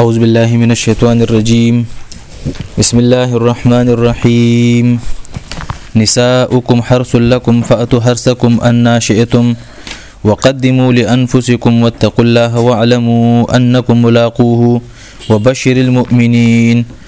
أعوذ بالله من الشيطان الرجيم بسم الله الرحمن الرحيم نساؤكم حرث لكم فأتوا حرثكم أنا شئتم وقدموا لأنفسكم واتقوا الله واعلموا أنكم ملاقوه وبشر المؤمنين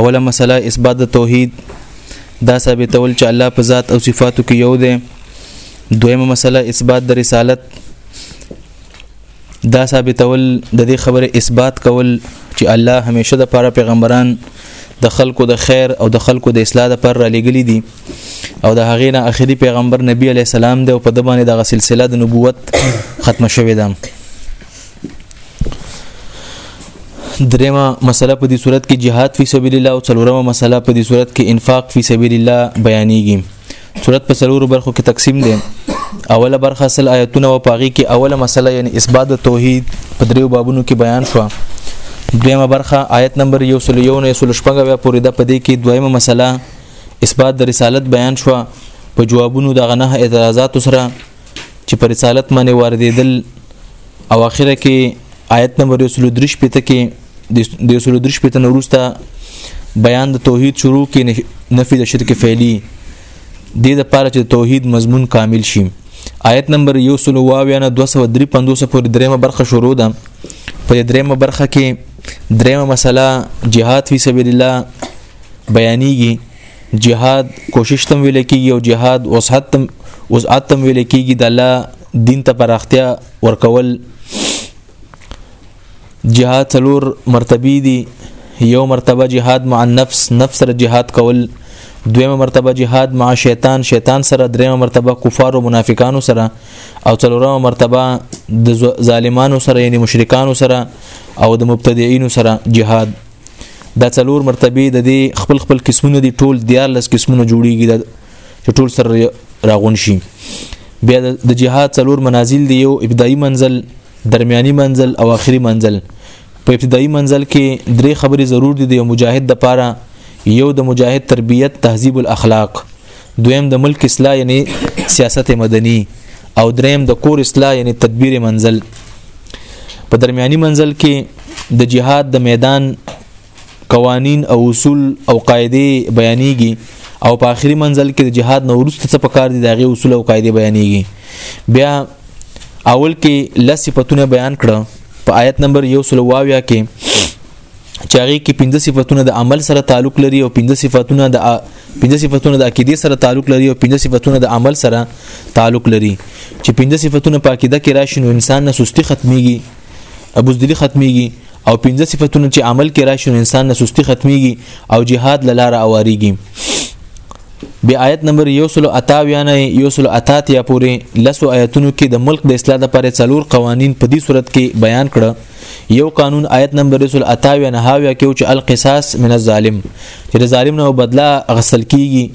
اوله مسله اثبات د توحید دا ثابتول چې الله په ذات او صفاتو کې یو دی دویمه مسله اثبات د رسالت دا ثابتول د دې خبره اثبات کول چې الله همیشه د پاره پیغمبران د خلکو د خیر او د خلکو د اصلاح لپاره را لګلی دي او د هغې نه اخري پیغمبر نبی علی السلام دی او په د باندې دغه سلسله د نبوت ختم شوې ده دریمه مسله په دې صورت کې جهاد فی سبیل الله او څلورمه مسله په دې صورت کې انفاق فی سبیل الله بیانېږي صورت په څلورو برخو کې تقسیم دی اوله برخه سل آیتونه او پاغي کې اوله مسله یعنی اثبات توحید په دریو بابونو کې بیان شو دویمه برخه آیت نمبر 101 نه 115 پورې د پدې کې دویمه مسله اثبات د رسالت بیان شو په جوابونو د غنه اعتراضات سره چې پر رسالت باندې واردېدل او اخره کې آیت نمبر 23 پته کې د 23 پته نورسته بیان د توحید شروع کې نفي د شرک فعلی د دې لپاره چې توحید مضمون کامل شي آیت نمبر 122 نه 253 پورې دریمه برخه شروع ده په دریمه برخه کې دریمه مسله جهاد فی سبیل الله بیانېږي جهاد کوشش تم ویل کیږي او جهاد وسعت تم وسعت تم ویل کیږي د الله دین ته پراختیا ورکول جهاد څلور مرتبه دي یو مرتبه جهاد مع النفس نفس سره جهاد کول دویمه مرتبه جهاد مع شیطان شیطان سره دریمه مرتبه کفار او منافقانو سره او څلورمه مرتبه د ظالمانو سره یعنی مشرکانو سره او د مبتدعين سره جهاد دا څلور مرتبه د دې خپل خپل قسمونه دي ټول دیار لس قسمونه جوړیږي د ټول سره راغون شي بیا د جهاد څلور منازل دی یو ابتدایي منزل درمیاني منزل او آخري منزل په ابتدایي منزل کې درې خبرې ضرور دي د مجاهد د پاره یو د مجاهد تربیت تهذیب الاخلاق دویم د ملک اصلاح یعنی سیاست مدنی او دریم د کور اصلاح یعنی تدبیر منزل په درمیاني منزل کې د جهاد د میدان قوانین او اصول او قاعده بیانېږي او په آخري منزل کې د جهاد نو ورسته څه پکار دي دغه اصول او قاعده بیانېږي بیا اول کې لس صفاتونه بیان کړه په آیت نمبر 122 کې چې هغه کې پنځه صفاتونه د عمل سره تعلق لري او پنځه صفاتونه د پنځه صفاتونه د عقیده سره تعلق لري او پنځه صفاتونه د عمل سره تعلق لري چې پنځه صفاتونه په عقیده کې راشي نو انسان نه سستی ختميږي ابو ذلی ختميږي او پنځه صفاتونه چې عمل کې راشي نو انسان نه سستی ختميږي او جهاد لاره اواريږي بی آیت نمبر یو سلو اتا ویانه یو سلو اتا تیا پورې لسو آیتونو کې د ملک د اصلاح لپاره څلور قوانین په دې صورت کې بیان کړه یو قانون آیت نمبر 228 نه هاویا کې چې القصاص من الظالم چې د ظالم نه بدلا غسل کیږي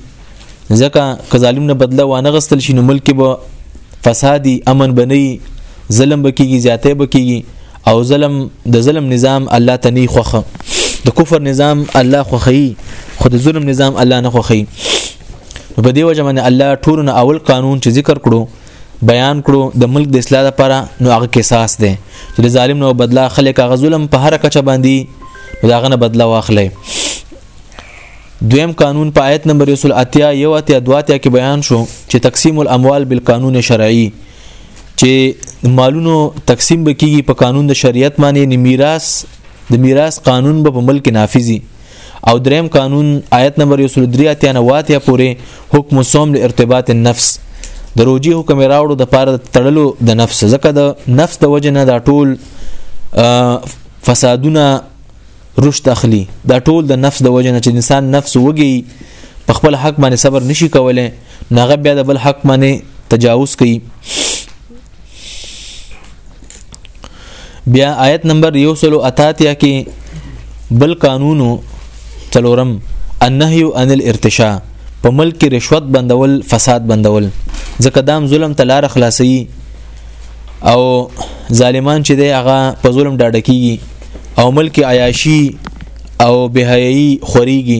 ځکه که ظالم نه بدلا وانه غسل شي نو ملک به فسادي امن بني ظلم بکیږي زیاتې بکیږي او ظلم د ظلم نظام الله ته نه خوخه د کفر نظام الله خوخی خو د ظلم نظام الله نه خوخی په دې وجه باندې الله ټولنه اول قانون چې ذکر کړو بیان کړو د ملک د اصلاح لپاره نو هغه قصاص دی چې د ظالم نو بدلا خلک هغه ظلم په هر کچه باندې دا غنه بدلا واخلي دویم قانون په آیت نمبر 180 یو اتیا دواتیا کې بیان شو چې تقسیم الاموال بالقانون شرعي چې مالونو تقسیم به کیږي په قانون د شریعت باندې میراث د میراث قانون به په ملک نافذي او دریم قانون آیت نمبر 103 اتیا نه واتیا پورې حکم صوم لارتباط النفس د روجي حکم راوړو د پاره تړلو د نفس ځکه د نفس د وجه نه دا ټول فسادونه رشد اخلي دا ټول د نفس د وجه نه چې انسان نفس وږي په خپل حق باندې صبر نشي کولای ناغه بیا د بل حق باندې تجاوز کوي بیا آیت نمبر 138 کې بل قانونو تلورم النهي عن الارتشاء په ملک کې رشوت بندول فساد بندول ځکه دام ظلم ته لار خلاصي او ظالمان چې دی هغه په ظلم ډاډه کیږي او ملک عیاشي او بهایي خوريږي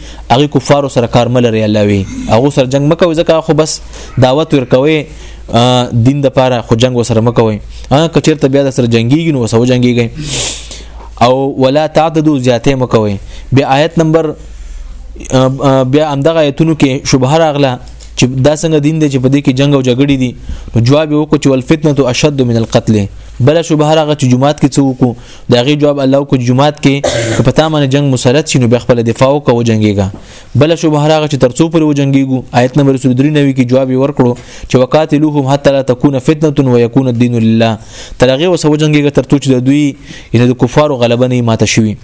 هغه کفارو سره کار ملري الله وي هغه سره جنگ مکوي ځکه خو بس دعوت ورکوي دین د پاره خو جنگ وسره مکوي هغه کچیر ته بیا سره جنگيږي نو وسو جنگيږي او ولا تعددو زیاته مکوي بیا آیت نمبر بیا همدغه آیتونو کې شبهه راغله چې دا څنګه دین دی چې په دې کې جنگ او جګړې دي نو جواب یې وکړو چې ول فتنه اشد من القتل بل شبهه راغله چې جمعات کې څوک دا غي جواب الله کو جمعات کې په پتا باندې جنگ مسلط شینو به خپل دفاع کو جنگيګا بل شو بهر هغه چې ترڅو پر وجنګيګو آیت نمبر 393 کې جواب ورکړو چې وقاتلوهم حتى لا تكون فتنه ويكون الدين لله ترغه وسو جنگيګا ترڅو چې د دوی یعنی د کفارو غلبه نه ماته شوي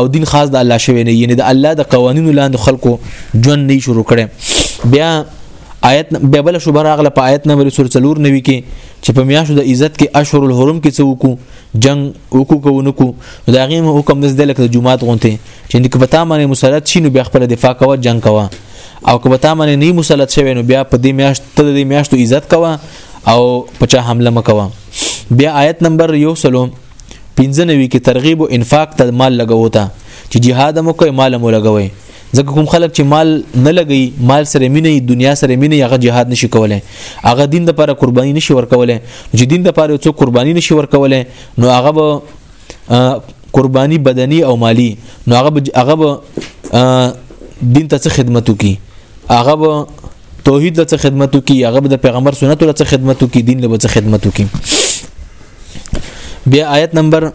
او دین خاص د الله شوی نه یعنی د الله د قوانینو لاندې خلکو ژوند نه شروع کړي بیا آیت به بل شو بهر هغه په آیت نمبر 393 کې چې په میاشتو د عزت کې اشهر الحرم کې څوک جنگ وکړو کو نکو دا غیم حکم دز دلک د جمعات غونته چې د کپتا باندې مسلط شینو بیا خپل دفاع کوه جنگ کوه او کپتا باندې نه مسلط شوی نو بیا په دې میاشت ته دې میاشتو عزت کوه او پچا حمله مکوه بیا آیت نمبر یو سلو 15 کې ترغیب او انفاق ته مال لګوتا چې jihad مو کوي مال مو لګوي ځکه کوم خلک چې مال نه لګي مال سره مینه دنیا سره مینه هغه جهاد نشي کولای هغه دین د لپاره قرباني نشي ورکولای چې دین د لپاره څو قرباني نشي ورکولای نو هغه به قرباني بدني او مالی نو هغه به هغه به دین ته څه خدمت وکي هغه به توحید ته خدمت وکي هغه به د پیغمبر سنت ته خدمت وکي دین له څه خدمت وکي بیا آیت نمبر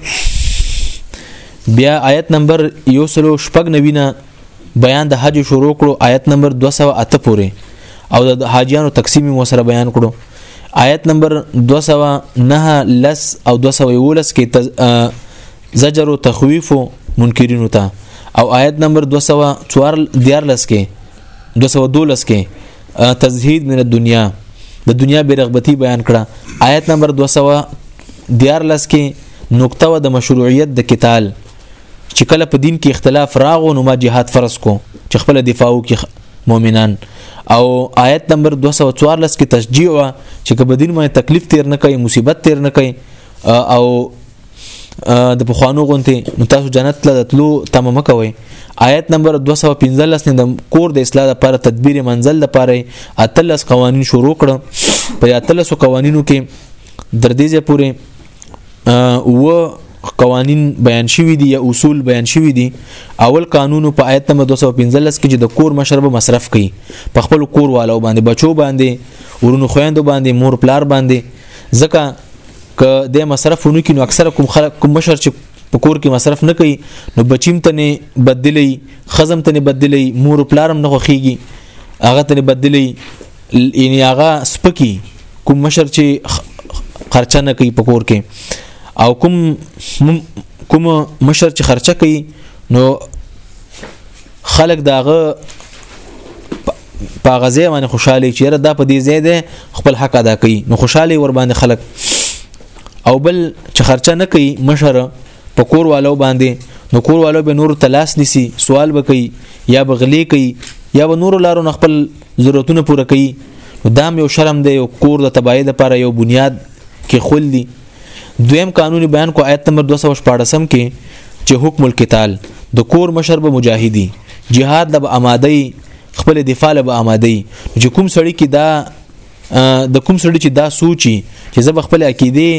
بیا آیت نمبر یو سلو شپږ نوینه بیان د حج شروع کړو آیت نمبر 208 پورې او د حاجیانو تقسیم مو سره بیان کړو آیت نمبر 209 لس او 211 کې زجر او تخویف منکرینو ته او آیت نمبر 214 کې 212 کې تزهید من الدنیا د دنیا بیرغبتی بیان کړه آیت نمبر 214 کې نقطه و د مشروعیت د قتال چې کله په دین کې اختلاف راغو نو ما جهاد فرض کو چې خپل دفاع وکي مؤمنان او آیت نمبر 214 کې تشجیع و چې کله دین باندې تکلیف تیر نه کوي مصیبت تیر نه کوي او د پخوانو غونته نو تاسو جنت له تلو تمام کوي آیت نمبر 215 نه د کور د اصلاح لپاره تدبیر منزل لپاره اتلس قوانین شروع کړ په اتلس قوانینو کې در دې پورې و قوانین بیان شوی دي یا اصول بیان شوی دي اول قانون په آیت نمبر 215 کې چې د کور مشرب مصرف کوي په خپل کور والو باندې بچو باندې ورونو خويندو باندې مور پلار باندې ځکه ک د مصرف ونو کې نو اکثره کوم خلک کوم مشر چې په کور کې مصرف نه کوي نو بچیم ته نه بدلی خزم ته نه بدلی مور پلارم نه خوخیږي هغه ته نه بدلی یعنی هغه سپکی کوم مشر چې خرچه نه کوي پکور کې او کوم کوم مشر چې خرچه کوي نو خلک داغه په غزه باندې خوشاله چې را دا په دې ځای ده خپل حق ادا کوي نو خوشاله ور باندې خلک او بل چې خرچه نه کوي مشر په کور والو باندې نو کور والو به نور تلاس نسی سوال وکي یا بغلی کوي یا به نور لارو خپل ضرورتونه پوره کوي دا یو شرم دی یو کور د تباہی لپاره یو بنیاد کې خل دی دویم قانوني بیان کو آیت نمبر 214 کې چې حکم القتال د کور مشر به مجاهدی جهاد لب آمادی خپل دفاع لب آمادی چې کوم سړی کې دا د کوم سړي چې دا سوچي چې زه خپل عقیده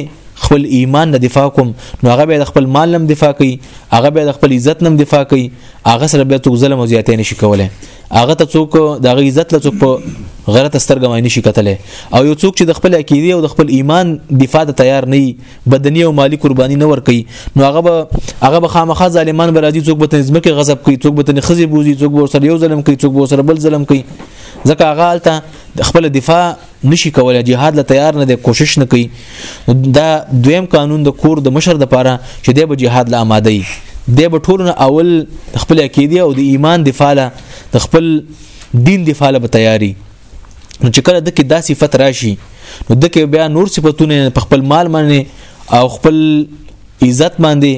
خپل ایمان نه دفاع کوم نو هغه به خپل مال نم دفاع کوي هغه به خپل عزت نم دفاع کوي هغه سره به څوک ظلم او زیاتې نشي کولای هغه ته څوک د هغه عزت له څوک په غلط سترګه باندې شي کتل او یو څوک چې د خپل عقیده او د خپل ایمان دفاع ته تیار نه بدني او مالی قرباني نه ور کوي نو هغه به هغه به خامخا ظالمان به راځي څوک به تنظیم کې غضب کوي څوک به تنخزي بوزي څوک به سره یو ظلم کوي څوک به سره بل ظلم کوي ځکه هغه حالت د خپل دفاع نشي کولای جهاد له تیار نه دی کوشش نه کوي دا دویم قانون د کور د مشر د پاره چې دی به جهاد له آماده وي دی به ټولنه اول خپل عقیده او د ایمان دفاع له د خپل دین دفاع له تیاری نو چې کله د کې دا صفت راشي نو د کې بیا نور صفاتونه په خپل مال باندې او خپل عزت باندې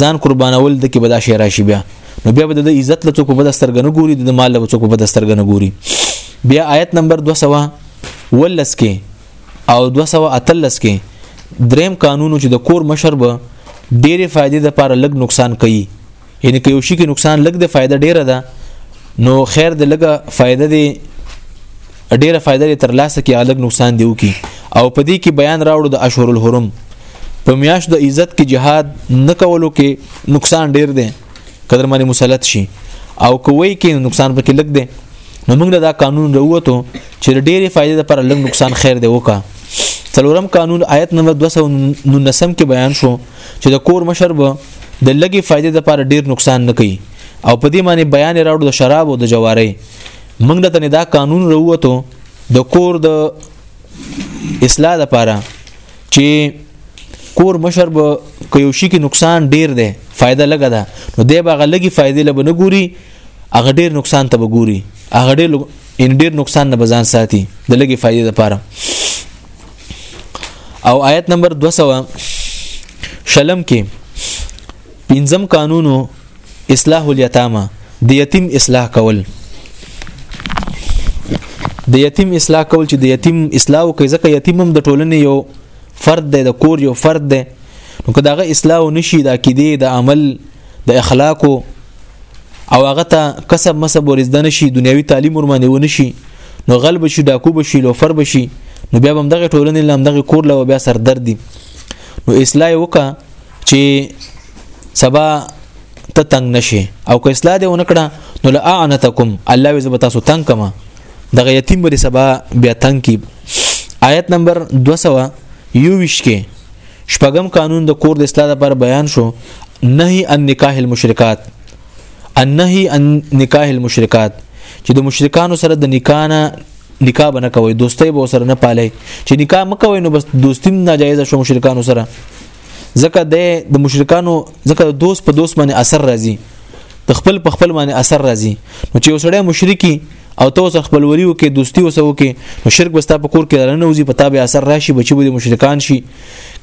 ځان قربانول د کې بدا شي راشي بیا نو بیا به د عزت له څوک په دسترګنه ګوري د مال له څوک په دسترګنه ګوري بیا آیت نمبر 200 ولس کې او 213 کې دریم قانون چې د کور مشر به ډېرې فائدې د پاره لګ نقصان کوي یعنی که یو شي کې نقصان لږ دی فائدہ ډیره ده نو خیر د لګه فائدہ دی ډیره فائدہ لري تر لاسه کې الګ نقصان دیو کی او په دې کې بیان راوړو د اشهر الحرم په میاش د عزت کې جهاد نه کولو کې نقصان ډیر دی قدر باندې مسلط شي او کوی کې نقصان پکې لګ دی نو موږ دا قانون وروته چې ډېرې فائدې لپاره لږ نقصان خیر دی وکا څلورم قانون آیت نمبر 219 کې بیان شو چې د کور مشر به د لګي فائدې لپاره ډیر نقصان نه کوي او په دې معنی بیان راوړو د شراب او د جواري موږ ته نه دا قانون وروته د کور د اصلاح لپاره چې کور مشر به کوي شي کې نقصان ډیر دی فائدہ لګا ده نو دی به غلګي فائدې لبه نه ګوري هغه ډیر نقصان ته به ګوري هغه ډیر ان ډیر نقصان نه بزان ساتي د لګي فائدې لپاره او آیت نمبر 200 شلم کې پنځم قانونو اصلاح الیتامه د یتیم اصلاح کول د یتیم اصلاح کول چې د یتیم اصلاح او کې ځکه یتیم هم د ټولنې یو فرد دی د کور یو فرد دی نو که داغه اصلاح نشي د عقیده د عمل د اخلاقو او هغه ته کسب مسب ورزده نشي دنیوي تعلیم ورمانه و نشي نو غلب شي ډاکو بشي لوفر بشي نو بیا هم دغه ټولنې لام دغه کور له بیا سر درد دي نو اصلاح وکا چې سبا ته تنگ نشي او که اصلاح دې ونکړه نو لعنتکم الله وزب تاسو تنگ کما دغه یتیم به سبا بیا تنگ کی آیت نمبر 200 یو ویش کې شپږم قانون د کور د اصلاح لپاره بیان شو نهي ان نکاح المشرکات النهي ان نکاح المشرکات چې د مشرکانو سره د نکانه نکاح بنه کوي دوستي به سره نه پالي چې نکاح مکوي نو بس دوستي ناجایز شو مشرکانو سره ځکه د مشرکانو ځکه د دوست په دوست باندې اثر راځي د خپل په خپل باندې اثر راځي نو چې وسړی مشرکی او ته اوس خپل وری وکي دوستي اوس وکي نو شرک بستا په کور کې رانه وزي په تابع اثر راشي بچي به مشرکان شي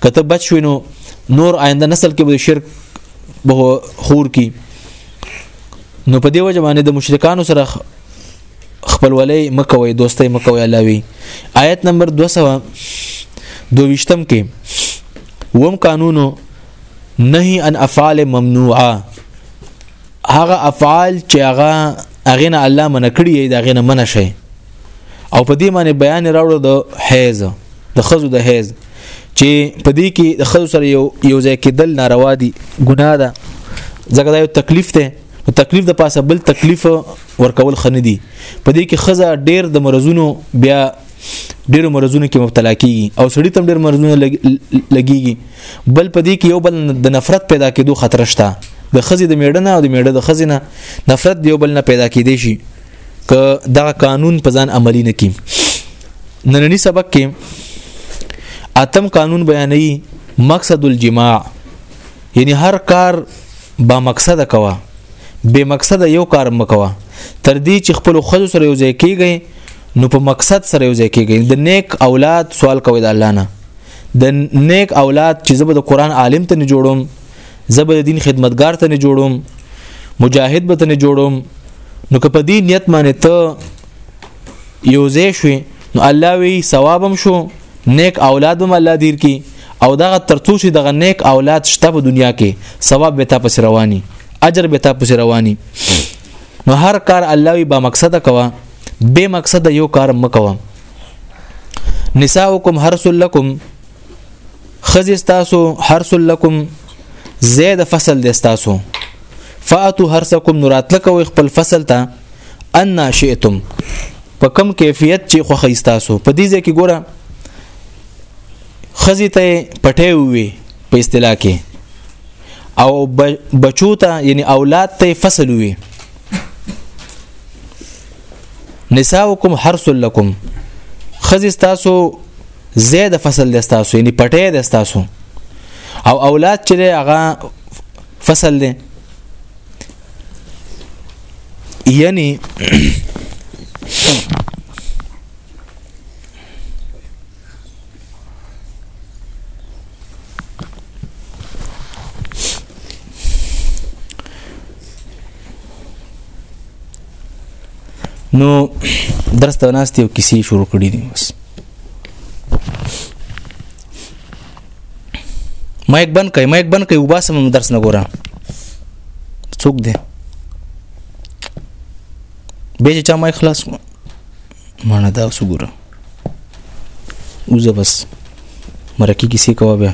کته بچ شوي نو نور آینده نسل کې به شرک به خور کی نو په دی وجه باندې د مشرکانو سره خپلولې مکوي دوستي مکوي الله وی آیت نمبر 200 دویشتم کې وم قانونو نهي ان افعال ممنوعه هغه افعال چې هغه هغه نه الله منع کړی دی هغه نه منع شي او په دې معنی بیان راوړو د حیز د خزو د حیز چې په دې کې د خزو سره یو یو ځای کېدل ناروا دي ګناه ده ځکه دا یو تکلیف دی نو تکلیف د پاسه بل تکلیف ورکول خنه دي په دې کې خزه ډېر د مرزونو بیا ډېر مرزونو کې مبتلا کیږي او سړی تم ډېر مرزونه لګيږي لګ بل په دې کې یو بل د نفرت پیدا کېدو خطر شته د خزې د میړنه او د میړه د خزې نه نفرت دی یو بل نه پیدا کېدې شي که دا قانون په ځان عملی نه کی نننی سبق کې اتم قانون بیانوي مقصد الجماع یعنی هر کار با مقصد کوا بے مقصد یو کار مکوا تر دې چې خپل خزو سره یو ځای کیږي نو په مقصد سره یو ځای کیږي د نیک اولاد سوال کوي د الله نه د نیک اولاد چې زه به د قران عالم ته نه جوړوم زه به د دین خدمتګار ته نه جوړوم مجاهد به ته نه جوړوم نو که په دې نیت باندې ته یوځې شوې نو الله وی ثوابم شو نیک اولاد هم الله دیر کی او دغه ترڅو چې دغه نیک اولاد شته په دنیا کې ثواب به تاسو رواني اجر به تاسو رواني نو هر کار الله وی با مقصد کوا به مقصد یو کار مکوا نساؤکم حرس لکم خزی ستاسو حرس لکم زید فصل دی ستاسو فاتو حرسکم نوراتلکوي خپل فصل ته ان شئتم په کم کیفیت چې خو خيستاسو په دې ځکه ګوره خزی ته پټه وي په اصطلاح کې او بچو ته یعنی اولاد ته فصل وي نساؤکم حرس لکم خزی ستاسو زید فصل دی ستاسو یعنی پټه دی ستاسو او اولاد چې هغه فصل دی یعنی نو درس ته ناست یو کیسې شروع کړې دي بس مایک بند کړئ مایک بند کړئ وباسم درس نه ګورم څوک دی به چې چا مایک خلاص کړم مانه دا اوس ګوره اوزه بس مرکی کسی کوه بیا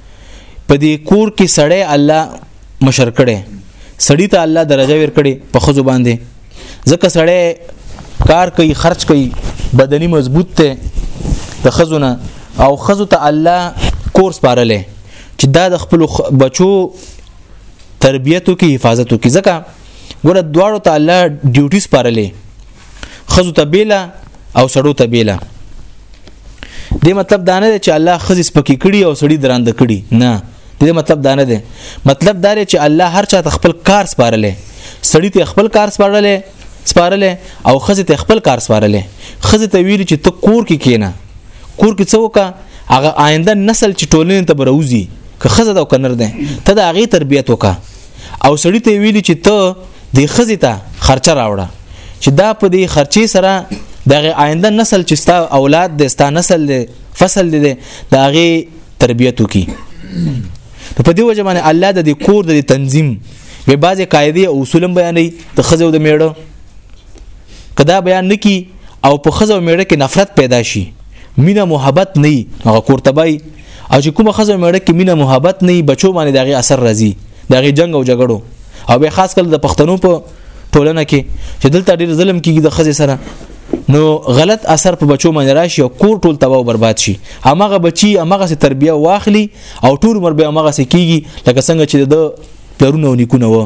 په دې کور کې سړی الله مشر کړي سړی ته الله درجه ور کړي په خزو باندې ځکه سړی کار کوي خرج کوي بدني مضبوط ته د خزونه او خزو ته الله کورس پارلې چې دا د خپل بچو تربیتو کې حفاظت وکړي ځکه ګوره دواړو ته الله ډیوټي سپارلې خزو ته بیلا او سړو ته بیلا دې مطلب دا نه دی چې الله خزي سپکی کړي او سړي دراند کړي نه دې مطلب دا نه دی مطلب دا دی چې الله هر چا ته خپل کار سپارلې سړي ته خپل کار سپارلې سپارلې او خزي ته خپل کار سپارلې خزي ته ویل چې ته کور کې کینه کور کې څوک هغه آینده نسل چې ټولنې ته بروزي که خزه دا کنر ده ته دا غي تربيت وکا او سړی ته ویلی چې ته د خزې ته خرچه راوړه چې دا په دې خرچې سره دغه آینده نسل چې ستا اولاد دی ستا نسل دی فصل دی د هغه تربیت وکي په دې وجه باندې الله د دې کور د تنظیم به بعضې قاعده او اصول بیانې د خزې او د میړه کدا بیان نکی او په خزه او میړه کې نفرت پیدا شي مینه محبت نه هغه کورتبای او چې کومه خزه مړه کې مینه محبت نه بچو باندې دغه اثر راځي دغه جنگ او جګړو او به خاص کله د پښتنو په ټولنه کې چې دلته ډیر ظلم کیږي د خزه سره نو غلط اثر په بچو باندې راشي او کور ټول تباہ او برباد شي هغه بچي هغه سي تربیه واخلي او ټول عمر به هغه سي کیږي لکه څنګه چې د پلرونه او نیکونه و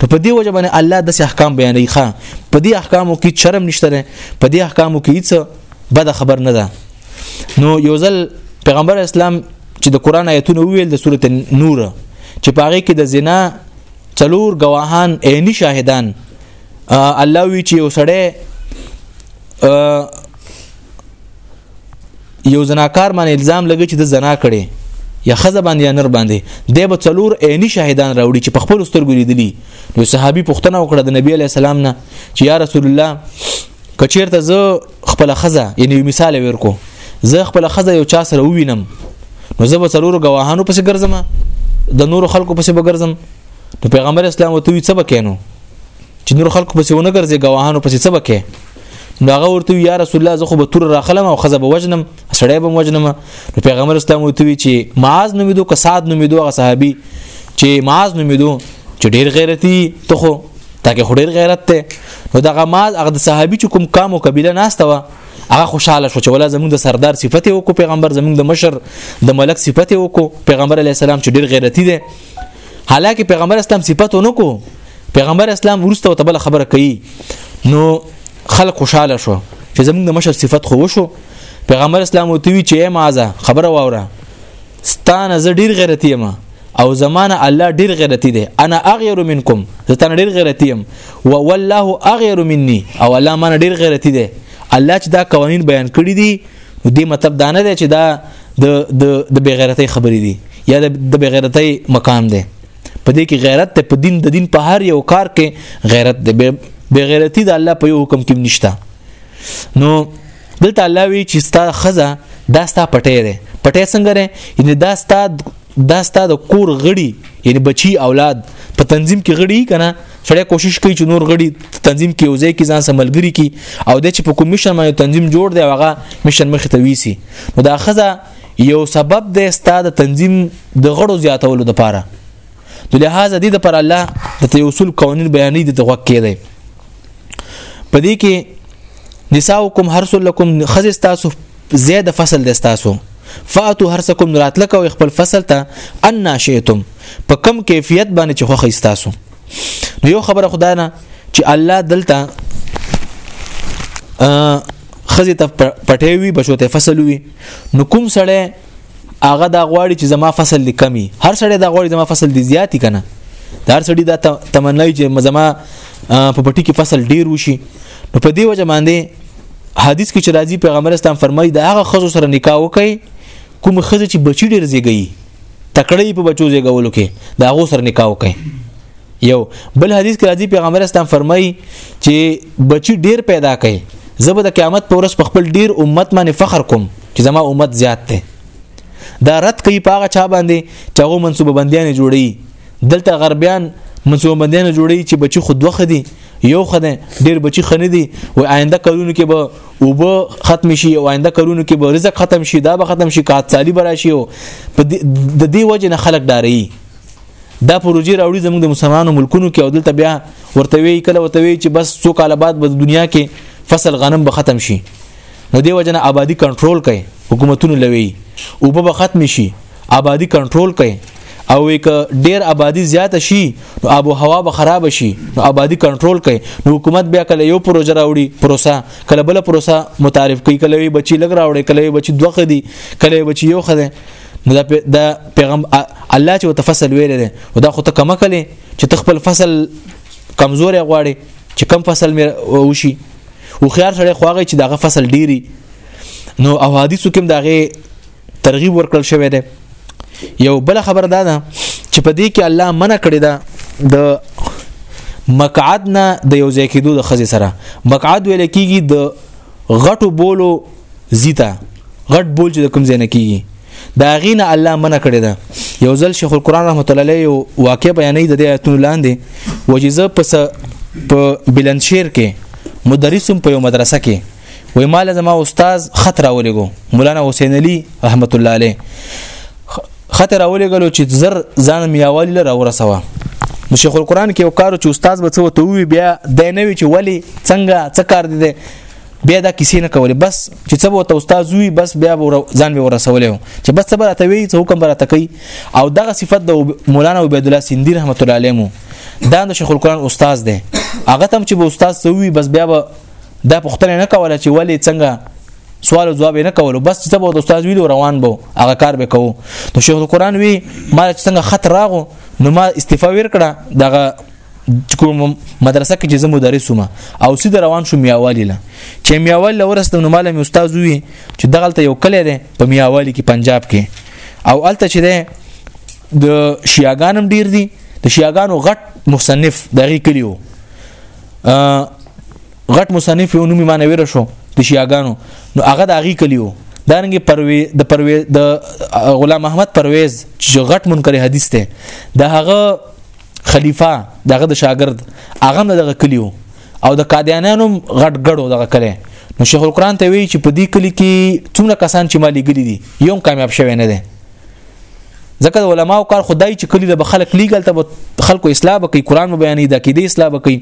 نو په دې وجه باندې الله د احکام بیانې ښه په دې احکامو کې شرم نشته په دې احکامو کې هیڅ بد خبر نه ده نو یو ځل پیغمبر اسلام چې د قران آیتونه ویل د سورته نور چې پاره کې د زنا څلور گواهان عیني شاهدان الله وی چې یو سړی یو زناکار باندې الزام لګی چې د زنا کړي یا خزه باندې یا نر باندې د به څلور عیني شاهدان راوړي چې په خپل سترګو لیدلی نو صحابي پوښتنه وکړه د نبی علی السلام نه چې یا رسول الله کچیرته زه خپل خزه یعنی مثال ورکو زه خپل خزه یو چا سره ووینم نو زه به څلورو گواهانو پسې ګرځم د نورو خلکو پسې به ګرځم نو پیغمبر اسلام وته وی څه بکینو چې نور خلکو پسې ونه ګرځي گواهانو پسې څه بکې نو هغه ورته یا رسول الله زه خو به تور راخلم او خزه به وجنم سړی به وجنم نو پیغمبر اسلام وتوی چې معاذ نومیدو که سعد نومیدو هغه صحابي چې معاذ نومیدو چې ډیر غیرتی ته خو تاکه خو ډیر غیرت ته نو دغه معاذ هغه د صحابي چې کوم کام او قبيله ناشته و هغه خوشاله شو چې ولا زمونږ د سردار صفته وکړو پیغمبر زمونږ د مشر د ملک صفته وکړو پیغمبر علی السلام چې ډیر غیرتی دی حالکه پیغمبر اسلام صفته نکو پیغمبر اسلام ورسته ته بل خبره کوي نو خلک خوشاله شو چې زمونږ د مشر صفت خو وشو پیغمبر اسلام او توی چې مازه خبره واوره ستانه زه ډیر غیرتی یم او زمانه الله ډیر غیرتی دی انا اغیر منکم زه تنه ډیر غیرتی یم و والله اغیر مني او الله من ډیر غیرتی دی الله چې دا قوانین بیان کړی دي دې مطلب دا نه دی چې دا د د د بغیرتۍ خبرې دي یا د بغیرتۍ مقام دی په دې کې غیرت ته په دین د دین په هر یو کار کې غیرت دی بغیرتی د الله په یو حکم کې نشته نو دلته الله وی چې ستا خزه دا ستا پټې ده پټې څنګه ده یعنی دا ستا دا ستا د کور غړي یعنی بچي اولاد په تنظیم کې غړي کنه سړی کوشش کوي چې نور غړي تنظیم کې وزې کې ځان سملګري کی او د چې په کوم مشن باندې تنظیم جوړ دی هغه مشن مخ ته ویسي نو دا خزه یو سبب دی ستا د تنظیم د غړو زیاتولو لپاره د لحاظ دې لپاره الله د اصول قوانین بیانې د توقع دی په دې کې نساؤکم حرس لکم خزه تاسو زیاده فصل د تاسو فاتو حرسکم راتلک او خپل فصل ته ان ناشئتم په کم کیفیت باندې چې خوخه استاسو نو یو خبره خدای نه چې الله دلته خزه ته پټوي بچو ته فصل وي نو کوم سړی هغه دا غواړي چې زما فصل دې کمی هر سړی دا غواړي زما فصل دې زیاتی کنه دا هر سړی دا تمنای چې زما په پټي کې فصل ډیر وشي نو په دې وجه باندې حدیث کې چې راځي پیغمبر اسلام فرمایي دا هغه خزو سره نکاح وکي کوم خزه چې بچی ډیر زیږي تکړه په بچو زیږولو کې دا هغه سره نکاح وکي یو بل حدیث کې راځي پیغمبر اسلام فرمایي چې بچی ډیر پیدا کړي زه به د قیامت پر ورځ په خپل ډیر امت باندې فخر کوم چې زما امت زیات دی دا رد کوي په هغه چا باندې چې هغه منسوبه بندیان جوړي دلته غربیان منسوبه بندیان جوړي چې بچي خود وخت دي یو خدای ډیر بچي خنه دي او آینده کلونو کې به اوبه ختم شي او آینده کلونو کې به رزق ختم شي دا به ختم شي کات سالی براشي او د دې وجه نه خلک ډاري دا پروژې راوړي زموږ د مسلمانانو ملکونو کې او دلته بیا ورته وی کله ورته وی چې بس څو کال بعد به د دنیا کې فصل غنم به ختم شي نو دی وجنه آبادی کنټرول کړي حکومتونه لوي او به ختم شي آبادی کنټرول کړي او یک ډیر آبادی زیات شي نو آب او هوا به خراب شي نو آبادی کنټرول کړي نو حکومت بیا کله یو پروژه راوړي پروسه کله بل پروسه متعارف کوي کله وی بچي لګ راوړي کله وی بچي دوه خدي کله بچي یو خدي دا دا پیغام الله چې وتفصل ویل دي او دا خو ته کما کله چې تخپل فصل کمزوري غواړي چې کم فصل مې وشي او خيار سره خو هغه چې دغه فصل ډيري نو او حدیثو کې دغه ترغیب ورکړل شوی دی یو بل خبر دا ده چې په دې کې الله منع کړی دا د مقعد نه د یو ځای کېدو د خزې سره مقعد ویل کېږي د غټو بولو زیته غټ بول چې د کوم ځای نه کیږي دا غینه الله منع کړی دا یو ځل شیخ القرآن رحمت الله علیه یو واقع بیانې د دې آیتونو لاندې وجزه پس په بلندشیر کې مدرسم په یو مدرسه کې وای مال زما استاد خطر راولېګو مولانا حسین علي رحمت الله علیه خطر راولېګلو چې زر ځان میاوالي لره ورسوه نو شیخ القرآن کې یو کار چې استاد به څه وته وی بیا د نه وی چې ولی څنګه څه کار دي بیا دا کیسې نه کولې بس چې څه وته استاد وي بس بیا ځان به ورسولې چې بس څه برته وي څه حکم برته کوي او دغه صفت د مولانا عبید الله سیندی رحمت الله علیه مو دا د شیخ القرآن استاد دی هغه تم چې به استاد سوي بس بیا به دا پوښتنه نه کوله چې ولی څنګه سوال او جواب نه کولو بس چې به استاد ویل روان بو هغه کار به کوو نو شیخ القرآن وی ما څنګه خط راغو نو ما استعفا ور کړه دغه کوم مدرسه کې چې زه مدرس وم او سید روان شو میاوالی له چې میاوالی لورسته نو مال مې استاد وی چې دغلته یو کلی دی په میاوالی کې پنجاب کې او الته چې دی د شیاګانم ډیر دي د شیاګانو غټ مصنف دغه کلیو غټ مصنف یو نومي معنی وره شو د شیاګانو نو هغه د هغه کلیو دارنګ پروي د پروي د غلام احمد پرويز چې غټ منکر حدیث ته د هغه خلیفہ دغه د شاګرد هغه نه دغه کلیو او د قادیانانو غټ غړو دغه کلی نو شیخ القرآن ته وی چې په دې کلی کې څومره کسان چې مالي ګلی دي یو کامیاب شوی نه دی ځکه د علماو کار خدای چې کلی له خلک لیګل ته خلکو اصلاح وکي قران بیانې د کېدې اصلاح وکي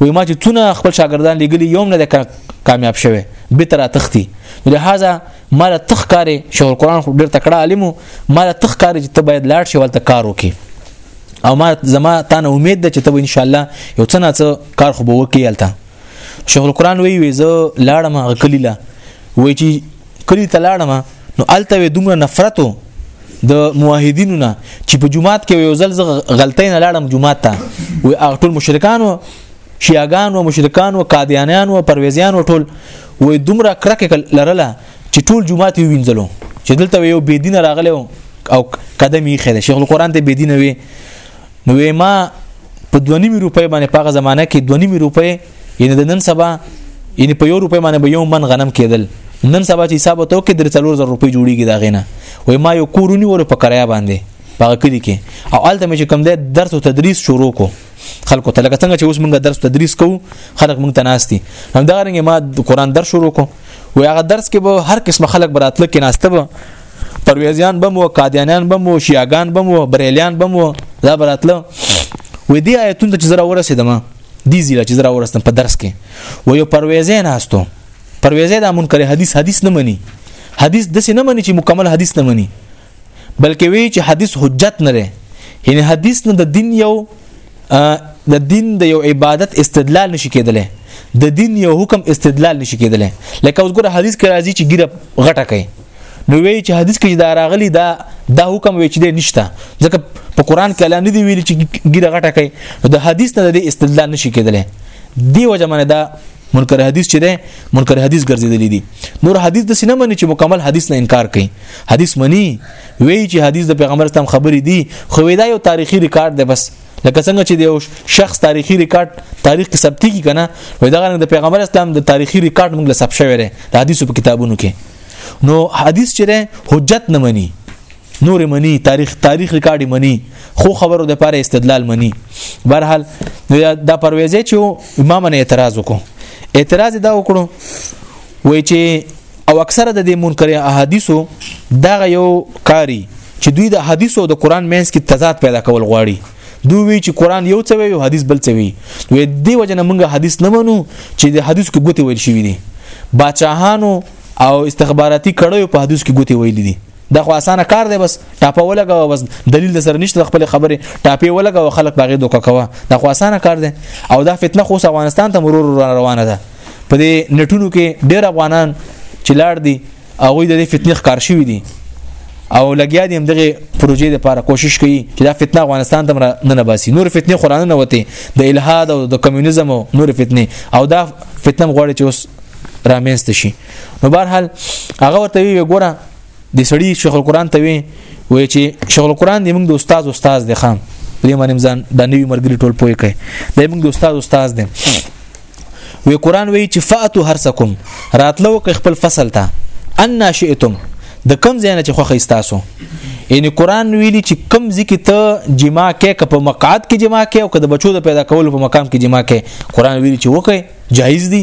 وای ما چې څونه خپل شاګردان لګلی یوم نه د کامیاب شوه به تر تختی لہذا مال تخ کاری شیخ القرآن خو ډیر تکړه عالمو مال تخ کاری چې ته باید لاړ شې ولته کار وکې او ما زما تانه امید ده چې ته ان شاء الله یو څه نه څه کار خو به وکې هلته شیخ القرآن وی وی زه لاړم هغه کلی لا وی چې کلی ته لاړم نو الته وی دومره نفرتو د موحدینو نه چې په جمعات کې یو ځل غلطۍ نه لاړم جمعات ته وی هغه ټول مشرکانو شیعاګان او مشرکان او قادیانیان او پرویزیان ټول وې دومره کرکه لرله چې ټول جمعات یې وینځلو چې دلته یو بی دین راغلی او قدم یې خره شیخ القرآن ته بی دین وي نو ما په 2.5 روپۍ باندې په زمانہ کې 2.5 روپۍ یعنی د نن سبا یعنی په یو روپۍ باندې به یو من غنم کېدل نن سبا چې حساب تو کې 3000 روپۍ جوړیږي دا غینه وای ما یو کورونی ور په کریا باندې په کلی کې او الته مې چې کم ده درس او تدریس شروع کو خلکو ته لکه څنګه چې اوس موږ درس تدریس کوو خلک موږ ته ناشتي هم دا رنګ ما قران درس شروع کو و هغه درس کې به هر قسم خلک براتله کې ناشته به پرویزیان بم و قادیانیان بم و شیعاګان بم و بریلیان بم و دا براتله و دې آیتون ته چې زرا ورسېدم دي زیلا چې زرا ورسېدم په درس کې و یو پرویزی ناشتو پرویزی دا منکر حدیث حدیث نه مني حدیث د څه نه مني چې مکمل حدیث نه مني بلکې وی چې حدیث حجت نه دی یعنی حدیث نه د دین یو د دین د یو عبادت استدلال نشي کېدلی د دین یو حکم استدلال نشي کېدلی لکه اوس ګوره حدیث کې راځي چې ګیره غټه کوي نو وی چې حدیث کې دا راغلی دا دا حکم وی چې دی نشته ځکه په قران کې اعلان دی ویل چې ګیره غټه کوي نو د حدیث نه د استدلال نشي کېدلی دی وجه باندې دا منکر حدیث چې دی منکر حدیث ګرځېدلی دي نور حدیث د سینما نه چې مکمل حدیث نه انکار کوي حدیث منی وی چې حدیث د پیغمبر ستم خبرې دي خو دا یو تاریخي ریکارډ دی بس لکه څنګه چې د یو شخص تاریخي ریکارډ تاریخ کې ثبت کی کنه وای دا د پیغمبر اسلام د تاریخي ریکارډ موږ له ثبت شوی دی د حدیثو په کتابونو کې نو حدیث چې حجت نه مني نور منی تاریخ تاریخ ریکارډ منی خو خبرو د پاره استدلال منی برحال دا پرويزه چې امام نه اعتراض وکړو اعتراض دا وکړو وای چې او اکثره د دې منکر احادیثو دغه یو کاری چې دوی د حدیثو د قران مینس کې تضاد پیدا کول غواړي دوی وی چې قران یو څه وی او حدیث بل څه وی وی دی وجنه موږ حدیث نه منو چې د حدیث کې ګوتې ویل شوې دي بادشاهانو او استخباراتي کړیو په حدیث کې ګوتې ویل دي دا خو اسانه کار دی بس ټاپه ولګا بس دلیل د سره نشته خپل خبره ټاپه ولګا خلک باغې دوکه کوه دا خو اسانه کار دی او دا فتنه خو افغانستان ته مرور روانه ده په دې نټونو کې ډېر افغانان چې لاړ دي هغه د فتنې ښکار شوی دي او لګیا دي همدغه پروژې لپاره کوشش کوي چې دا فتنه افغانستان ته نه نه باسي نور فتنه قران نه وته د الحاد او د کمیونیزم او نور فتنه او دا فتنه غواړي چې اوس رامنځته شي نو بهرحال هغه ورته وی ګوره د سړی شیخ القرآن ته وی وای چې شیخ القرآن د موږ د استاد استاد دی خام پرې باندې ځان د نوی مرګري ټول پوي کوي د موږ د استاد استاد دی وی قران وی چې فاتو هرسکم راتلو کې خپل فصل ته ان شئتم د کم زینه چې خوخه استاسو یعنی قران ویلی چې کم ذکر ته جما کې که په مقعد کې جما کې او که د بچو د پیدا کولو په مقام کې جما کې قران ویلی چې وکي جایز دي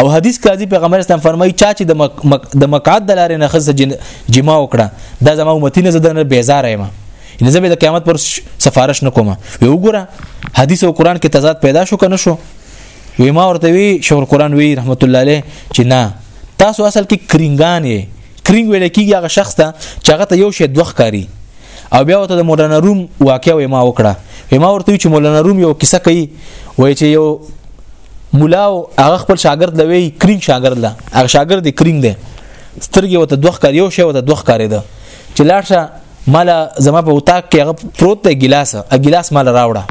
او حدیث کې راځي پیغمبر اسلام فرمایي چا چې د مق... مق... د مقعد د لارې نه خزه جن... جما وکړه دا زما امتی نه زدن بیزار یم ان زه به د قیامت پر سفارش نکوم وی وګوره حدیث او قران کې تضاد پیدا شو کنه شو وی ما ورته وی شور قران وی رحمت الله علیه چې نه تاسو اصل کې کرینګان یې کرینګ ویل کېږي هغه شخص ته چې هغه ته یو شی دوه ښکاری او بیا ورته د مولانا روم واقعه وې ما وکړه وې ما ورته چې مولانا روم یو کیسه کوي وای چې یو مولا هغه خپل شاګرد لوي کریم شاګرد لا هغه شاګرد کریم دی سترګې وته دوخ کار یو شی وته دوخ کارې ده چې لاړ شه مال زما په اتاق کې هغه پروت دی ګلاس ا ګلاس مال راوړه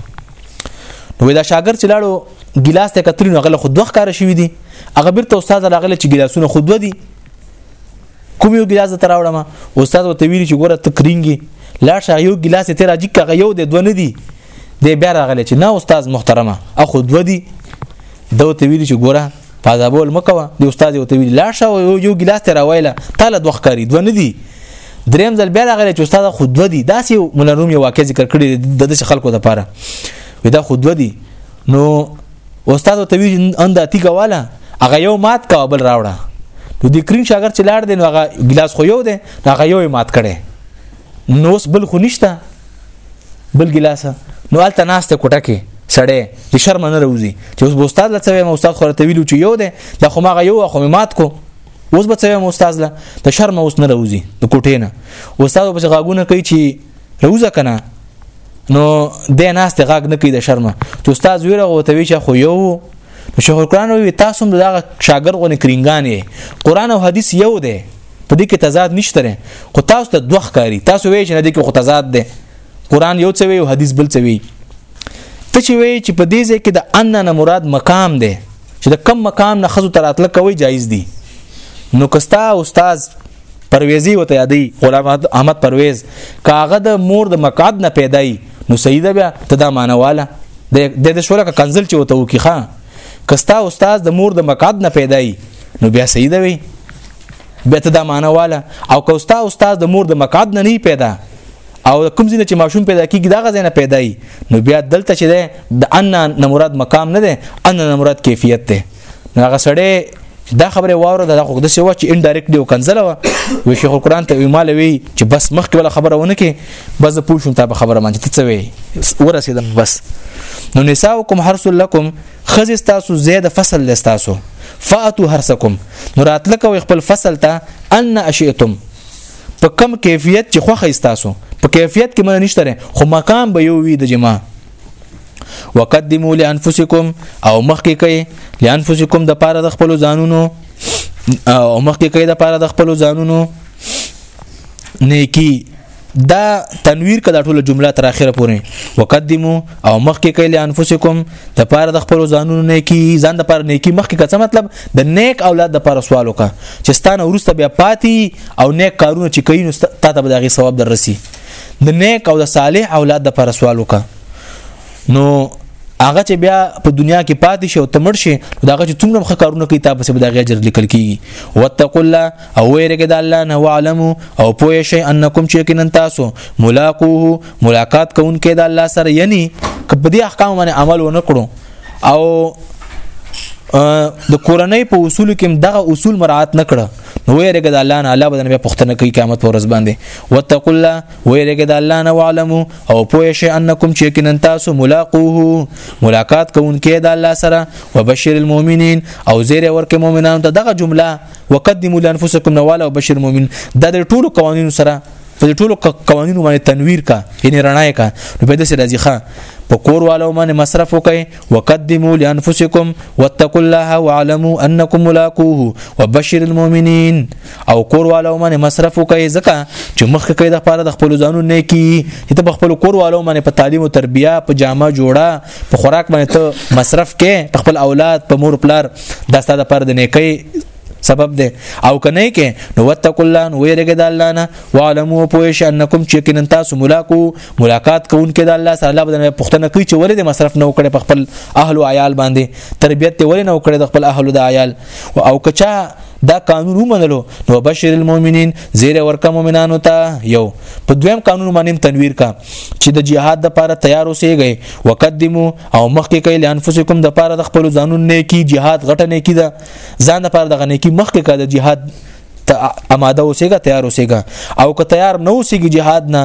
نو دا شاګرد چې لاړو ګلاس ته کتل نو هغه خود وخت کار شوی دی هغه بیرته استاد راغله چې ګلاسونه خود ودی کوم یو ګلاس ته راوړم استاد وته ویل چې ګوره تکرینګي لاړ شا یو ګلاس ته راځي کغه یو د دوه نه دی د بیا راغله چې نه استاد محترمه اخو دوه دی دوته ویل چې ګوره پادابول مکوه دی استاد یو ته ویل لا شو یو ګلاس ته راوایله تاله دوه ښکاری دوه نه دی دریم ځل بیا راغلی چې استاد خود دوه دی داسې ملروم یو واقع ذکر کړی د دې خلکو لپاره ودا خود دوه دی نو استاد ته ویل انده تی کواله هغه یو مات کا بل راوړه نو د کریم شاګر چې لاړ دی نو هغه ګلاس خو یو دی هغه یو مات کړي نو اوس بل خو نشته بل ګلاسه نو الته ناشته کوټه کې سړی د شرم نه راوځي چې اوس استاد لته ویم استاد خو ته ویلو چې یو دی دا خو ماغه یو خو مات کو اوس به څه استاد له د شرم اوس نه راوځي د کوټې نه استاد به غاګونه کوي چې روزه کنه نو د ناس ته غاګ نه کوي د شرم ته استاد ویره او ته وی چې خو یو شیخ القرآن وی تاسو هم دغه شاګر غو نه کرینګانې قرآن او حدیث یو دی په دې کې تضاد نشته خو تاسو ته دوه ښکاری تاسو وایئ چې نه دې کې خو تضاد ده قران یو څه وی او حدیث بل څه وی ته چې وایي چې په دې ځای کې د ان نه مراد مقام دی چې د کم مقام نه خزو تراتل کوي جایز دی نو کستا استاد پرویزی وته یادی غلام احمد پرویز کاغه د مور د مقعد نه پیدای نو سیده بیا ته دا مانواله د د شوره کنزل چې وته وکي ښا کستا استاد د مور د مقعد نه پیدای نو بیا سیده وی به ته دا معنی واله او کوستا استاد د مور د مقعد نه نه پیدا او کوم ځینې چې ماشوم پیدا کیږي دا غزه نه پیدا وي نو بیا دلته چې ده د ان نه مراد مقام نه ده ان نه مراد کیفیت ده نو هغه سړی دا خبره واوره دا خو د سیوا چې انډایرکټ دی وکنځله و وی شیخ القرآن ته ویماله وی چې بس مخکې ولا خبره ونه کې بس پوښوم ته خبره مانځ ته څه وی ورسېدم بس نو نساءکم حرس لکم خزي ستاسو زید فصل لستاسو فاتو هرسکم نو راتل کوي خپل فصل ته ان اشئتم په کم کیفیت چې خوخه استاسو په کیفیت کې من نشته خو مقام به یو وی د جما وقدموا لانفسکم او مخکې کوي لانفسکم د پاره د خپل ځانونو او مخکې کوي د پاره د خپل ځانونو نیکی دا تنویر کدا ټول جمله تر اخره پورې وقدمو او مخکې کله انفسکم د پاره د خپل ځانونو نه کی ځان د پاره نه کی مخکې کڅ مطلب د نیک اولاد د پاره سوال وکا چې ستانه ورسته بیا پاتی او نیک کارونه چې کین تا ته به دغه ثواب در رسی د نیک او د صالح اولاد د پاره سوال وکا نو هغه چې بیا په دنیا کې پاتې شي او تمړ شي دا هغه چې څومره ښه کارونه کوي تاسو به دا غي اجر لیکل کیږي واتقوا الله او ویرګه د الله نه وعلمو او پوه شي انکم چې کینن تاسو ملاقوه ملاقات کوونکې د الله سره یعنی کپ دې احکام باندې عمل و نکړو او د کورنۍ په اصول کې دغه اصول مراعات نکړه نو ویرګه د الله نه الله بدن بیا پښتنه کوي قیامت پر ورځ باندې وتقوا الله ویرګه د الله نه وعلمو او پوه شي انکم چې کینن تاسو ملاقوه ملاقات کوونکې د الله سره وبشر المؤمنین او زیر ورکه مؤمنانو ته دغه جمله وقدموا لانفسکم نوالا وبشر المؤمن دا د ټولو قوانینو سره په دې ټولو قوانینو باندې تنویر کا یعنی رڼا کا نو په دې سره راځي ښا په کور والو باندې مصرف وکي وقدموا لانفسکم واتقوا الله واعلموا انکم ملاقوه وبشر المؤمنین او کور والو باندې مصرف وکي ځکه چې مخکې کوي د خپل د خپل ځانو نه کی چې په خپل کور والو باندې په تعلیم او تربیه په جامه جوړه په خوراک باندې ته مصرف کې خپل اولاد په مور پلار دا ستاسو لپاره د نیکي سبب ده او کنه کې نو وتق الله نو ویرګه د الله نه وعلموا پوش انکم چې کین تاسو ملاقات ملاقات کوونکې د الله سره الله بدن پښتنه کوي چې ولې د مصرف نه وکړي په خپل اهل او عیال باندې تربیت ته ولې نه وکړي د خپل اهل او د عیال او کچا دا قانون ومنلو نو بشیر المؤمنین زیر ورکه مؤمنانو ته یو په دویم قانون باندې تنویر کا چې د جهاد د پاره تیار اوسېږئ وقدمو او مخکې کوي لانفسکم د پاره د خپل ځانون نیکی جهاد غټه نیکی ده ځان د پاره د غنیکی مخکې کوي د جهاد ته آماده اوسېګا تیار اوسېګا او که تیار نه اوسېګي jihad نه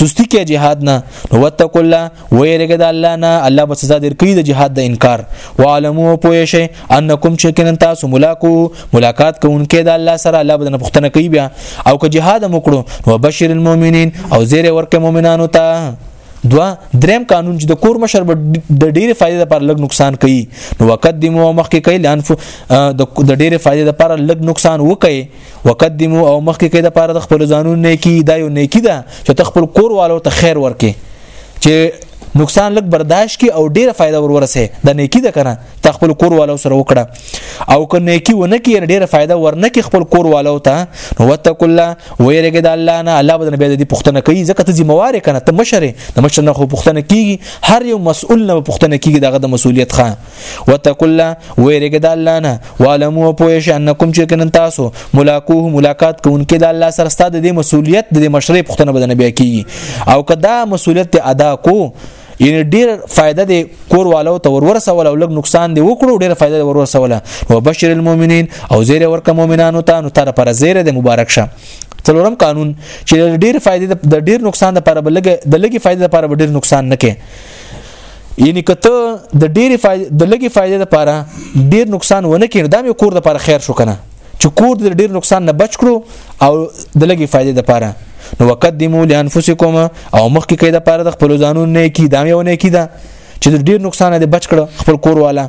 سستی کې jihad نه نو وتق الله ويرګه د الله نه الله به سزا درکړي د jihad د انکار وعلمو پوه شي انکم چې کنن تاسو ملاقو ملاقات کوونکې د الله سره الله بدن پښتنه کوي بیا او که جهاد مکړو نو بشیر المؤمنین او زیر ورکه مؤمنانو ته دوا دریم قانون چې د کور مشر د ډېرې فائدې لپاره لږ نقصان کوي نو وقدمو او مخکې کوي لانف د ډېرې فائدې لپاره لږ نقصان وکړي وقدمو او مخکې کوي د لپاره د خپل ځانونو نیکی دا یو نیکی ده چې تخپل کور والو ته خیر ورکې چې نقصان لږ برداشت کی او ډیره فائدہ ورورسه د نیکی ده کنه ته خپل کور والو سره وکړه او که نیکی ونه کی ډیره فائدہ ورنه کی خپل کور والو ته نو وتق الله ويرګه د الله نه الله بدن به د پښتنه کوي ځکه ته ذمہوار کنه ته مشره د مشر نه خو پښتنه کیږي هر یو مسؤل نه پښتنه کیږي دغه د مسؤلیت خان وتق الله ويرګه د الله نه والمو پوه شي انکم چې کنن تاسو ملاقات ملاقات کوونکې د الله سره ستاسو د مسؤلیت د مشرې پښتنه بدن بیا کیږي او کدا مسؤلیت ادا کو یعنی ډیر فائدہ دی کور والو ته ورور سوال او لګ نقصان دی وکړو ډیر فائدہ دی ورور سوال او بشیر المؤمنین او زیر ورکه مؤمنانو ته نو تر پر زیر دی مبارک شه څلورم قانون چې ډیر فائدې د ډیر نقصان لپاره بلګ د لګي فائدې لپاره ډیر نقصان نه کوي یعنی کته د ډیره فائدې د لګي فائدې لپاره ډیر نقصان ونه کړي دا مې کور لپاره خیر شو کنه چې کور د ډیر نقصان نه بچ کړو او د لګي فائدې لپاره نو وقدمو لانفسکم او مخکې کې د پاره د خپل ځانونو نه کی دا یو نه کی دا چې د ډیر نقصان دې بچ کړ خپل کور والا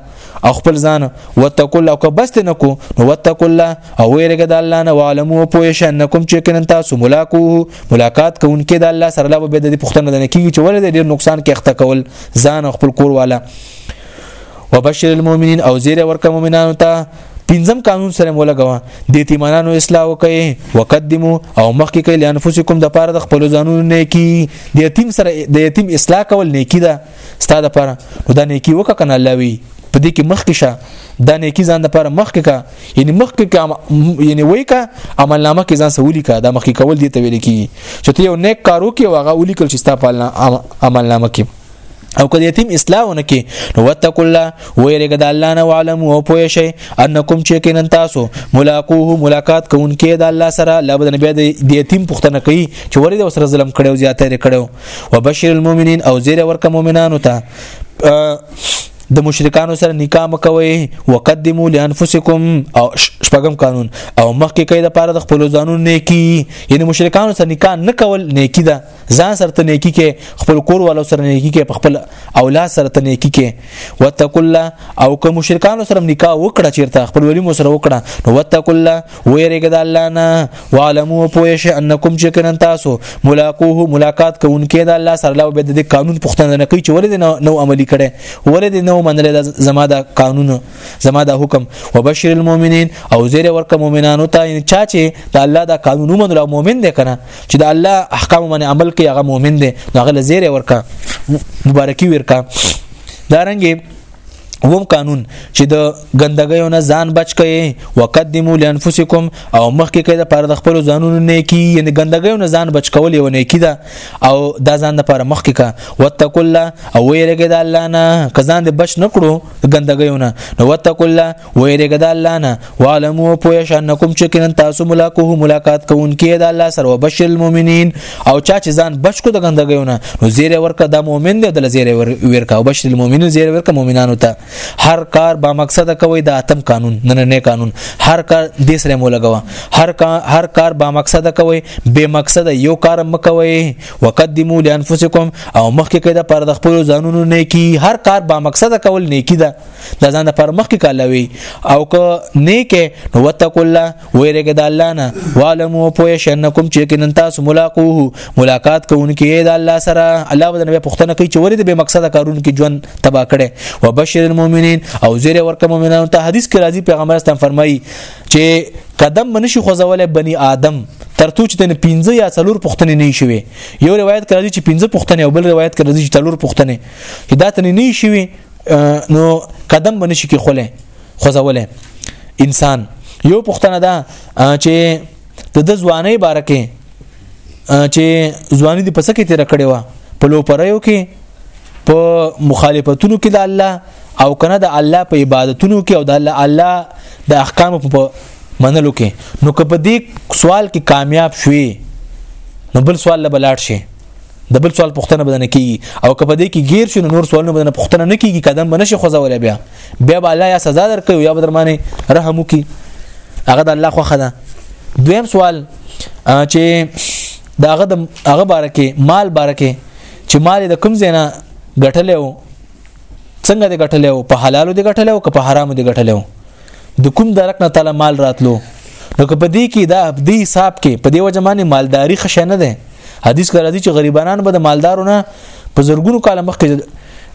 او خپل ځان وتقوا الله کو بس نه کو نو وتقوا الله او ویرګه د الله نه وعلمو پوه شنکم چې کین تاسو ملاقو ملاقات کوونکې د الله سره لا به د پښتنه نه کیږي چې ولې ډیر نقصان کې اخته کول ځان خپل کور والا وبشر المؤمنین او زیر ورکه مؤمنانو ته پنځم قانون سره مولګوا د یتیمانو اصلاح وکي وقدمو او مخکې کوي لانفسکم د پاره د خپل ځانونو نیکی د یتیم سره د یتیم اصلاح کول نیکی ده ستاسو لپاره نو دا نیکی وکه کنه الله وی په دې کې مخکې شه دا نیکی ځان د لپاره مخکې کا یعنی مخکې کا یعنی وای کا عمل نامه کې ځان سولي کا دا مخکې کول دي ته ویل کی چې ته یو نیک کارو کې واغه ولي کول چې ستاسو عمل نامه کې او کله یتیم اصلاح ونکي نو وتق الله ويرګ د الله نه علم او پوه شي انکم چې کینن تاسو ملاقوه ملاقات کوونکې د الله سره لابد نه بیا د یتیم پښتنه کوي چې ورې د سره ظلم کړو زیاتې کړو وبشر المؤمنین او زیر ورک مؤمنانو ته د مشرکانو سره نکاح مکوي وقدموا لانفسکم او شپږم قانون او مخکې کوي د پاره د خپل ځانونو نیکی یعنی مشرکانو سره نکاح نه کول نیکی ده ځان سره ته نیکی کې خپل کور والو سره نیکی کې په خپل اولاد سره ته نیکی کې وتق الله او که مشرکانو سره نکاح وکړه چیرته خپل ولی مو سره وکړه نو وتق الله ويرګ د الله نه وعلموا پوه شي انکم چې کنن تاسو ملاقوه ملاقات کوونکې د الله سره له بده د قانون پښتنه نه کوي چې ولې نو عملی کړي ولې نو منل د زما د قانون زما د حکم وبشر المؤمنین او زیر ورک مؤمنانو ته چا چې د الله د قانون منل مؤمن دی کنه چې د الله احکام باندې عمل کوي هغه مؤمن دی هغه لزیره ورکا مبارکي ورکا دارنګه وم قانون چې د ګندګیو نه ځان بچ کړي وقدمو لانفسکم او مخکې کړي د پر د خپل ځانونو نیکی یعنی ګندګیو نه ځان بچ کول یو نیکی ده او دا ځان د پر مخکې کا وتقوا الله او ویرګه د الله نه کزان د بچ نکړو ګندګیو نه نو وتقوا الله ویریګه د الله نه وعلمو پوه شنکم چې کین تاسو ملاقات ملاقات کوونکې د الله سره وبشر المؤمنین او چا چې ځان بچ کو د ګندګیونه نو زیره ورکه د مؤمن دی د زیره ورکه او بشر المؤمنین زیره ورکه مؤمنانو ته هر کار با مقصد کوي د اتم قانون نه نه قانون هر کار د سره مو لګوا هر کار هر کار با مقصد کوي به مقصد یو کار مکوي وقدمو لانفسکم او مخکې کده پر د خپل ځانونو نیکی هر کار با مقصد کول نیکی ده د ځان لپاره مخکې کالوي او که نیکه نو وتق الله ويرګه د الله نه والم او پوه شنکم چې کینن تاسو ملاقوه ملاقات کوونکی د الله سره الله به نبی پښتنه کوي چې ورته به مقصد کارون کې ژوند تبا کړي وبشر المؤمنین او زیر ورکه مؤمنانو ته حدیث کې راځي پیغمبر ستم فرمایي چې قدم منشي خوځولې بني آدم ترڅو چې تن 15 یا څلور پښتنې نه شي یو روایت کړی چې 15 پښتنې او بل روایت کړی چې څلور پښتنې دا تن نه شي نو قدم باندې شي کې خوله خوځولې انسان یو پښتنه ده چې د د ځواني بارکه چې ځواني د پسکه تیر کړي وا په لو پرایو کې په مخالفتونو کې د الله او کنه د الله په عبادتونو کې او د الله الله د احکام په منلو کې نو که په دې سوال کې کامیاب شوي نو بل سوال له بلاړ شي د بل سوال پوښتنه بدنه کیږي او کله دې کې غیر شنو نور سوالونه بدنه پوښتنه نه کیږي قدم بنه شي خوځول بیا بیا به الله یا سزا درکوي یا به درمانه رحم وکي هغه د الله خوخه ده دویم سوال چې داغه د هغه بارکه مال بارکه چې مال د کوم زینا غټلې وو څنګه دې غټلې وو په حلالو دې غټلې وو که په حرامو دې غټلې وو د کوم درک نه تعالی مال راتلو نو که په دې کې دا دې حساب کې په دې وجه باندې مالداری خشه نه ده حدیث کې راځي چې غریبانان به د مالدارو نه په زرګونو کاله مخکې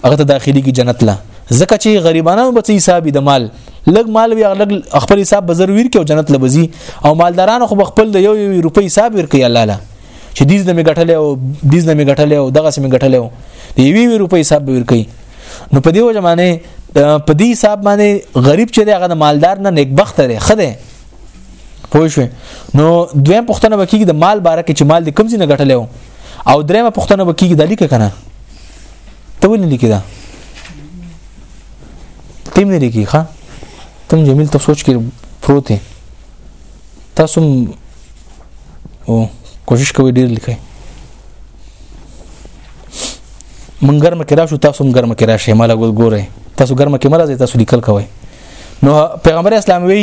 هغه ته داخلي کې جنت لا ځکه چې غریبانو به حساب د مال لګ مال وی لګ خپل حساب بزر ویر کې او جنت لبزي او مالدارانو خو خپل د یو یو روپۍ حساب ور کوي الله لا چې دیز نه می غټلې او دیز نه می غټلې او دغه سم غټلې او د یوې روپۍ حساب ور کوي نو په دې وجه باندې په دې حساب باندې غریب چې هغه د مالدار نه نیکبخت لري خده پوه شو نو دویم پښتنه وکیږي د مال باره کې چې مال د کمزې نه غټلې او دریمه پښتنه وکیږي د لیک کنه ته ولې لیکې دا تیم نه لیکې ښا تم جمیل ته سوچ کې پروت دی تاسو او کوشش کوئ ډیر لیکئ من ګرمه کې راشو تاسو هم ګرمه کې راشئ مالا ګل ګوره تاسو ګرمه کې مرزه تاسو لیکل کوئ نو پیغمبر اسلام وی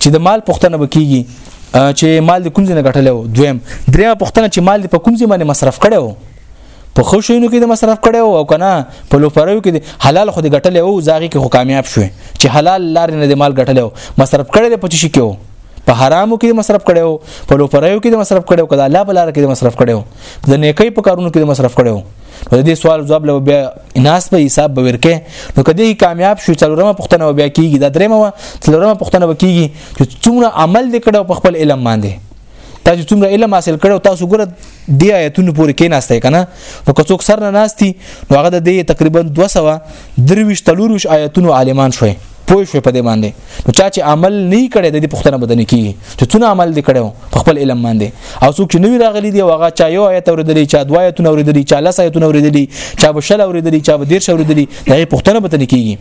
چې د مال پښتنه بکیږي چې مال د کوم ځای نه غټلې و دویم دریم پښتنه چې مال په کوم ځای باندې مصرف کړي و په خو شینو کې د مصرف کړي او کنه په لوفرو کې د حلال خو د غټلې او زاغي کې خو کامیاب شوي چې حلال لار نه د مال غټلې او مصرف کړي د پچ شي کې په حرامو کې مصرف کړو په لوپرایو کې مصرف کړو کله الله بلاره کې مصرف کړو د نیکي په کارونو کې مصرف کړو نو دې سوال جواب له بیا ناس په حساب به ورکه نو کدی کامیاب شو څلورمه پښتنه بیا کیږي دا دریمه و څلورمه پښتنه وکیږي چې څومره عمل وکړو په خپل علم باندې تا چې څومره علم حاصل کړو تاسو ګره دی آیتونو پورې کې ناشته کنه نو کڅوک سر نه ناشتي نو هغه د تقریبا 200 درويش تلوروش آیتونو عالمان شوي پوه شوي په دې باندې نو چا چې عمل نه کړي د دې پښتنه بدن کی چې څونه عمل دې کړو په خپل علم باندې او څوک چې نوی راغلي دی هغه چا یو آیت اوریدلی چا دوا آیتونه اوریدلی چا لس آیتونه اوریدلی چا بشل اوریدلی چا به دیر شو اوریدلی دا پښتنه بدن کیږي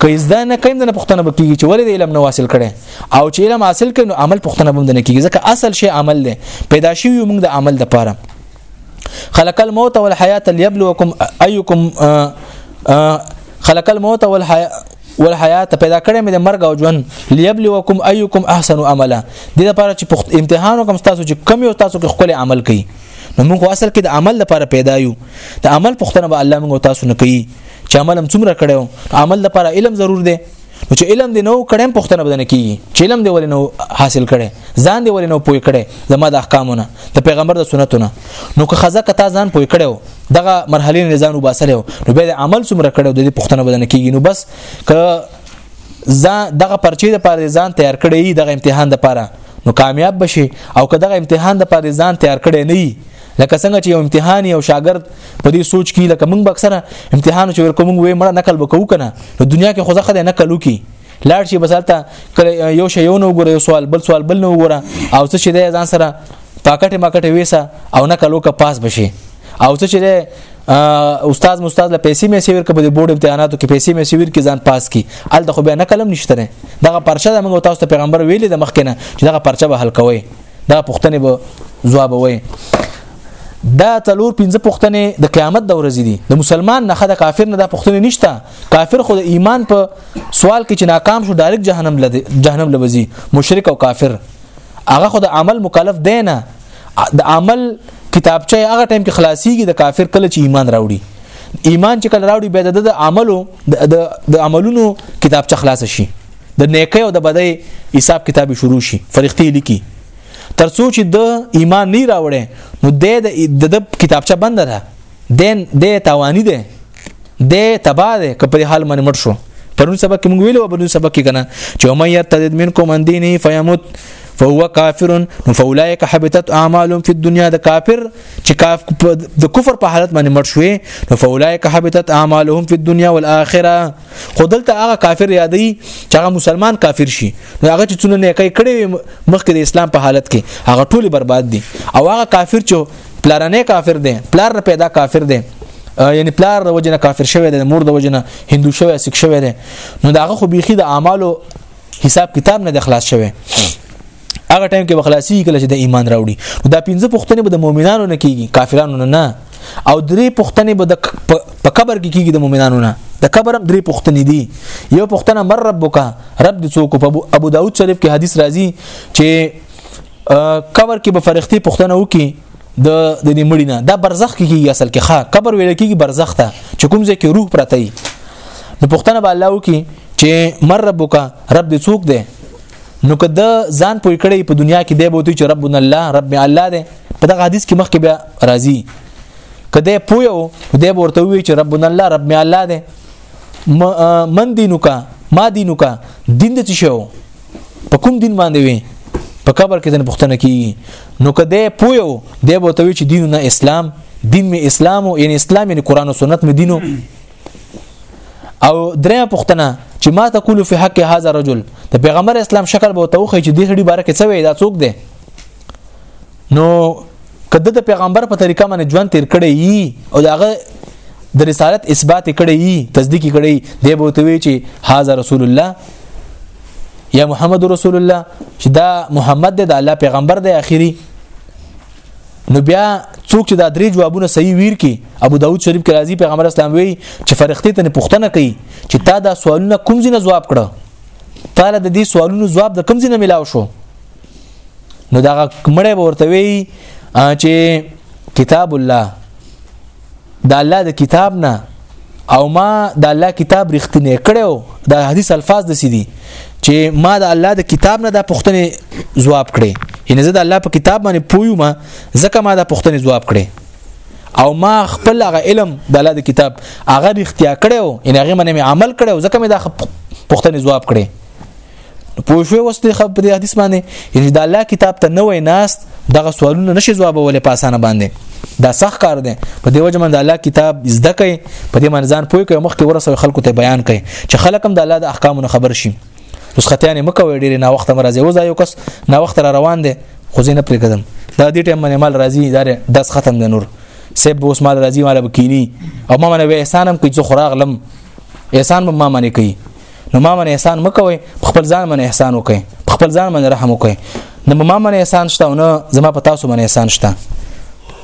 که زده نه کیم د پښتنه بکیږي چې ولې د علم نو حاصل کړي او چې علم حاصل کړي نو عمل پښتنه بم نه کیږي ځکه اصل شی عمل دی پیدا شوی موږ د عمل د پاره خلق الموت والحیات ليبلوکم ايکم خلق الموت والحیات ول حیات پیدا کړی مې د مرګ او ژوند ليبلوکم ايکم احسن عملا د دې لپاره چې پخت امتحان وکم تاسو چې کم یو تاسو کې خپل عمل کوي نو موږ اصل کې د عمل لپاره پیدا یو د عمل پختنه به الله موږ تاسو نه کوي چې عمل هم څومره کړو عمل لپاره علم ضرور دی نو چې علم دی نو کړم پختنه بدنه کیږي چې علم دی ولنو حاصل کړي ځان دی ولنو پوي کړي زما د احکامونه د پیغمبر د سنتونه نو که خزه کته ځان پوي کړو دغه مرحله نه ځان وباسلو نو به عمل څومره کړو د دې پښتنه بدن کېږي نو بس ک ځان دغه پرچې د پاره ځان تیار کړی دغه امتحان د پاره نو کامیاب بشي او که دغه امتحان د پاره ځان تیار کړی نه لکه څنګه چې یو امتحان یو شاګرد په دې سوچ کې لکه موږ اکثره امتحان چې ورکوم وې مړه نقل وکاو کنه په دنیا کې خو ځخه نقل وکي لاړ شي بس هلته کله یو شی یو نو ګوره یو سوال بل سوال بل نو ګوره او څه چې دی ځان سره پاکټه ماکټه ویسه او نه کلو کا پاس بشي او څه چې دی استاد مستاد له پیسې مې سیور کبه د بورډ امتحاناتو کې پیسې مې سیور کې ځان پاس کی ال د خو بیا نه قلم نشته نه دغه پرچه د موږ تاسو ته پیغمبر ویلي د مخ کنه چې دغه پرچه به حل کوي دا پښتنه به جواب وي دا تلور پنځه پښتنه د قیامت د ورځې دي د مسلمان نه خدای کافر نه د پښتنه نشته کافر خو د ایمان په سوال کې چې ناکام شو ډایرک جهنم لدی جهنم لوزي مشرک او کافر هغه خو د عمل مکلف دی نه د عمل کتابچه هغه ټایم کې خلاصيږي د کافر کله چې ایمان راوړي ایمان چې کله راوړي به د عملو د عملونو کتابچه خلاص شي د نیکه او د بدی حساب کتاب شروع شي فرښتې لیکي ترڅو چې د ایمان نه راوړي نو د د کتابچه بند ده دین د تاوانی ده د تبا ده که په حال باندې مړ شو پرون سبق کې موږ ویلو بلون سبق کې کنه چې ومن يرتد منكم عن دينه فيموت فهو کافر فاولئک حبطت اعمالهم فی الدنيا د کافر چې کاف د کفر په حالت باندې مړ شوې فاولئک حبطت اعمالهم فی الدنيا والاخره خودلته هغه کافر یادی چې هغه مسلمان کافر شي نو هغه چې څونه نه کوي کړي مخکې د اسلام په حالت کې هغه ټول برباد دي او هغه کافر چې پلارنه کافر دی پلار نه پیدا کافر دی یعنی پلار د وجنه کافر شوی دی مور د وجنه هندو شوی سک شوی دی نو داغه خو بيخي د اعمالو حساب کتاب نه د خلاص شوی هغه ټایم کې بخلاصي کله چې د ایمان راوړي دا پنځه پښتنې به د مؤمنانو نه کیږي کافرانو نه نه او درې پښتنې به د په قبر کې کیږي د مؤمنانو نه د قبر هم درې پښتنې دي یو پښتنه مر ربک رب د څوک په ابو داود شریف کې حدیث راځي چې قبر کې به فرښتې پښتنه وکي د د دې مړی نه دا برزخ کې کیږي اصل کې ښا قبر ویل کیږي برزخ ته چې کوم ځای کې روح پرته وي نو پښتنه به الله وکي چې مر ربک رب دې څوک دی نو که د ځان پوي کړی په دنیا کې دی بوتي چې ربنا الله رب الله دی په دغه حدیث کې مخکې بیا راځي کله پویو دی ورته وی چې ربنا الله رب الله دی من دینو کا ما دینو کا دین د څه شو په کوم دین باندې وي په قبر کې د پښتنه کی نو کده پویو دی به توی چې دین نه اسلام دین می اسلام او یعنی اسلام یعنی قران او سنت می دینو او درې پښتنه چې ما تقول فی حق هاذا رجل د پیغمبر اسلام شکل به توخی چې د هډي بارکه څه وی دا څوک دی نو کده د پیغمبر په طریقه باندې ژوند تیر کړی او داغه د رسالت اثبات کړی تصدیق کړی دی به توی چې هاذا رسول الله یا محمد رسول الله چې دا محمد د الله پیغمبر دی اخیری نو بیا څوک چې دا درې جوابونه صحیح ویر کی ابو داود شریف کې راځي پیغمبر اسلام وی چې فرښتې ته پوښتنه کوي چې تا دا سوالونه کوم ځینې جواب کړه تعالی د دې سوالونو جواب د کوم ځینې ملاو شو نو دا مړې ورته وی چې کتاب الله د الله د کتاب نه او ما د الله کتاب رښتینه کړو د حدیث الفاظ د سیدی چې ما د الله د کتاب نه د پښتنې جواب کړي یعنی زه د الله په کتاب باندې پویو ما ځکه ما د پښتنې جواب کړي او ما خپل هغه علم د الله د کتاب هغه اختیار کړو یعنی هغه باندې عمل کړو ځکه مې د پښتنې جواب کړي پوه شو اوس دې خبر دې حدیث باندې یعنی د الله کتاب ته نه وای ناست دغه سوالونه نشي جوابولې په اسانه باندې دا سخت کار دی په دې وجه من د الله کتاب زده کوي په دې منځان پوي کوي مخکې ورسوي خلکو ته بیان کوي چې خلک هم د الله د احکامونو خبر شي اوس ختیانه مکوې ډېر نه وخت مرزه وځه یو کس نه وخت را روان دی خو زه نه پرې کدم دا دې ټیم باندې مال راځي دا داس ختم دی نور سیب اوس مال راځي مال بکینی او ما منه احسانم کوي زه خراغ لم احسان ما منه کوي نو ما من احسان مکوي خپل ځان من احسان وکي خپل ځان من رحم وکي نه ما من احسان شته او نه زما په تاسو من احسان شته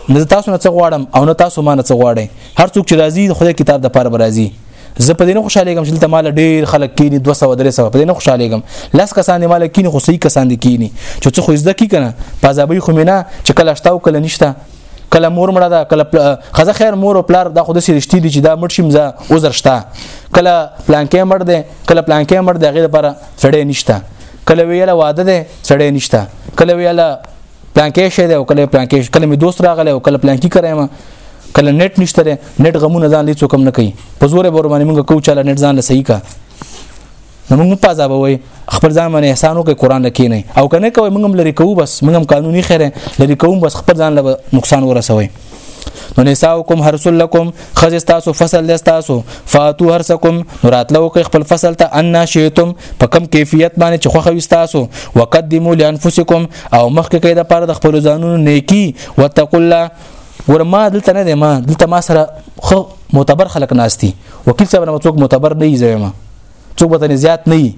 نه تاسو نه څه غواړم او نه تاسو ما نه څه غواړي هر څوک چې راضي د خدای کتاب د پاره راضي زه په دې نه خوشاله کوم چې مال ډیر خلک کینی 200 300 په دې نه خوشاله کوم لاس کسان مال کینی خو صحیح کسان دي کینی چې څه خو زده کی کنه پازابې خو مینا چې کله اشتاو کله نشته کله مور مړه ده کله خزه خیر مور او پلار دا خود سرشتي دي چې دا مړ شیم زه عذر شته کله پلانکې مړ ده کله پلانکې مړ ده غیر پر سړې نشته کله ویله واده ده سړې نشته کله ویله پلانکې شه ده او کله پلانکې کله می دوست راغله او کله پلانکی کرایم کله نت نشته نت غمونه ځان لې څوک نه کوي په زور به ور باندې موږ کو چاله نت ځان لسې کا نو موږ په عذاب وای خپل ځان باندې احسان وکړي قران لکې نه او کنه کوي موږ هم لري کوو بس موږ هم قانوني خیره لري کوو بس خپل ځان له نقصان ورسوي نو نساؤکم حرسل لکم خز استاسو فصل استاسو فاتو حرسکم نو راتلو کې خپل فصل ته ان شئتم په کم کیفیت باندې چې خوخه وستاسو وقدمو لانفسکم او مخکې کې د پاره د خپل ځانونو نیکی وتقوا الله ورما دلته نه دی ما دلته ما سره خو معتبر خلک ناشتي وکیل صاحب نه څوک معتبر نه یې زما څوک به تنه زیات نه وي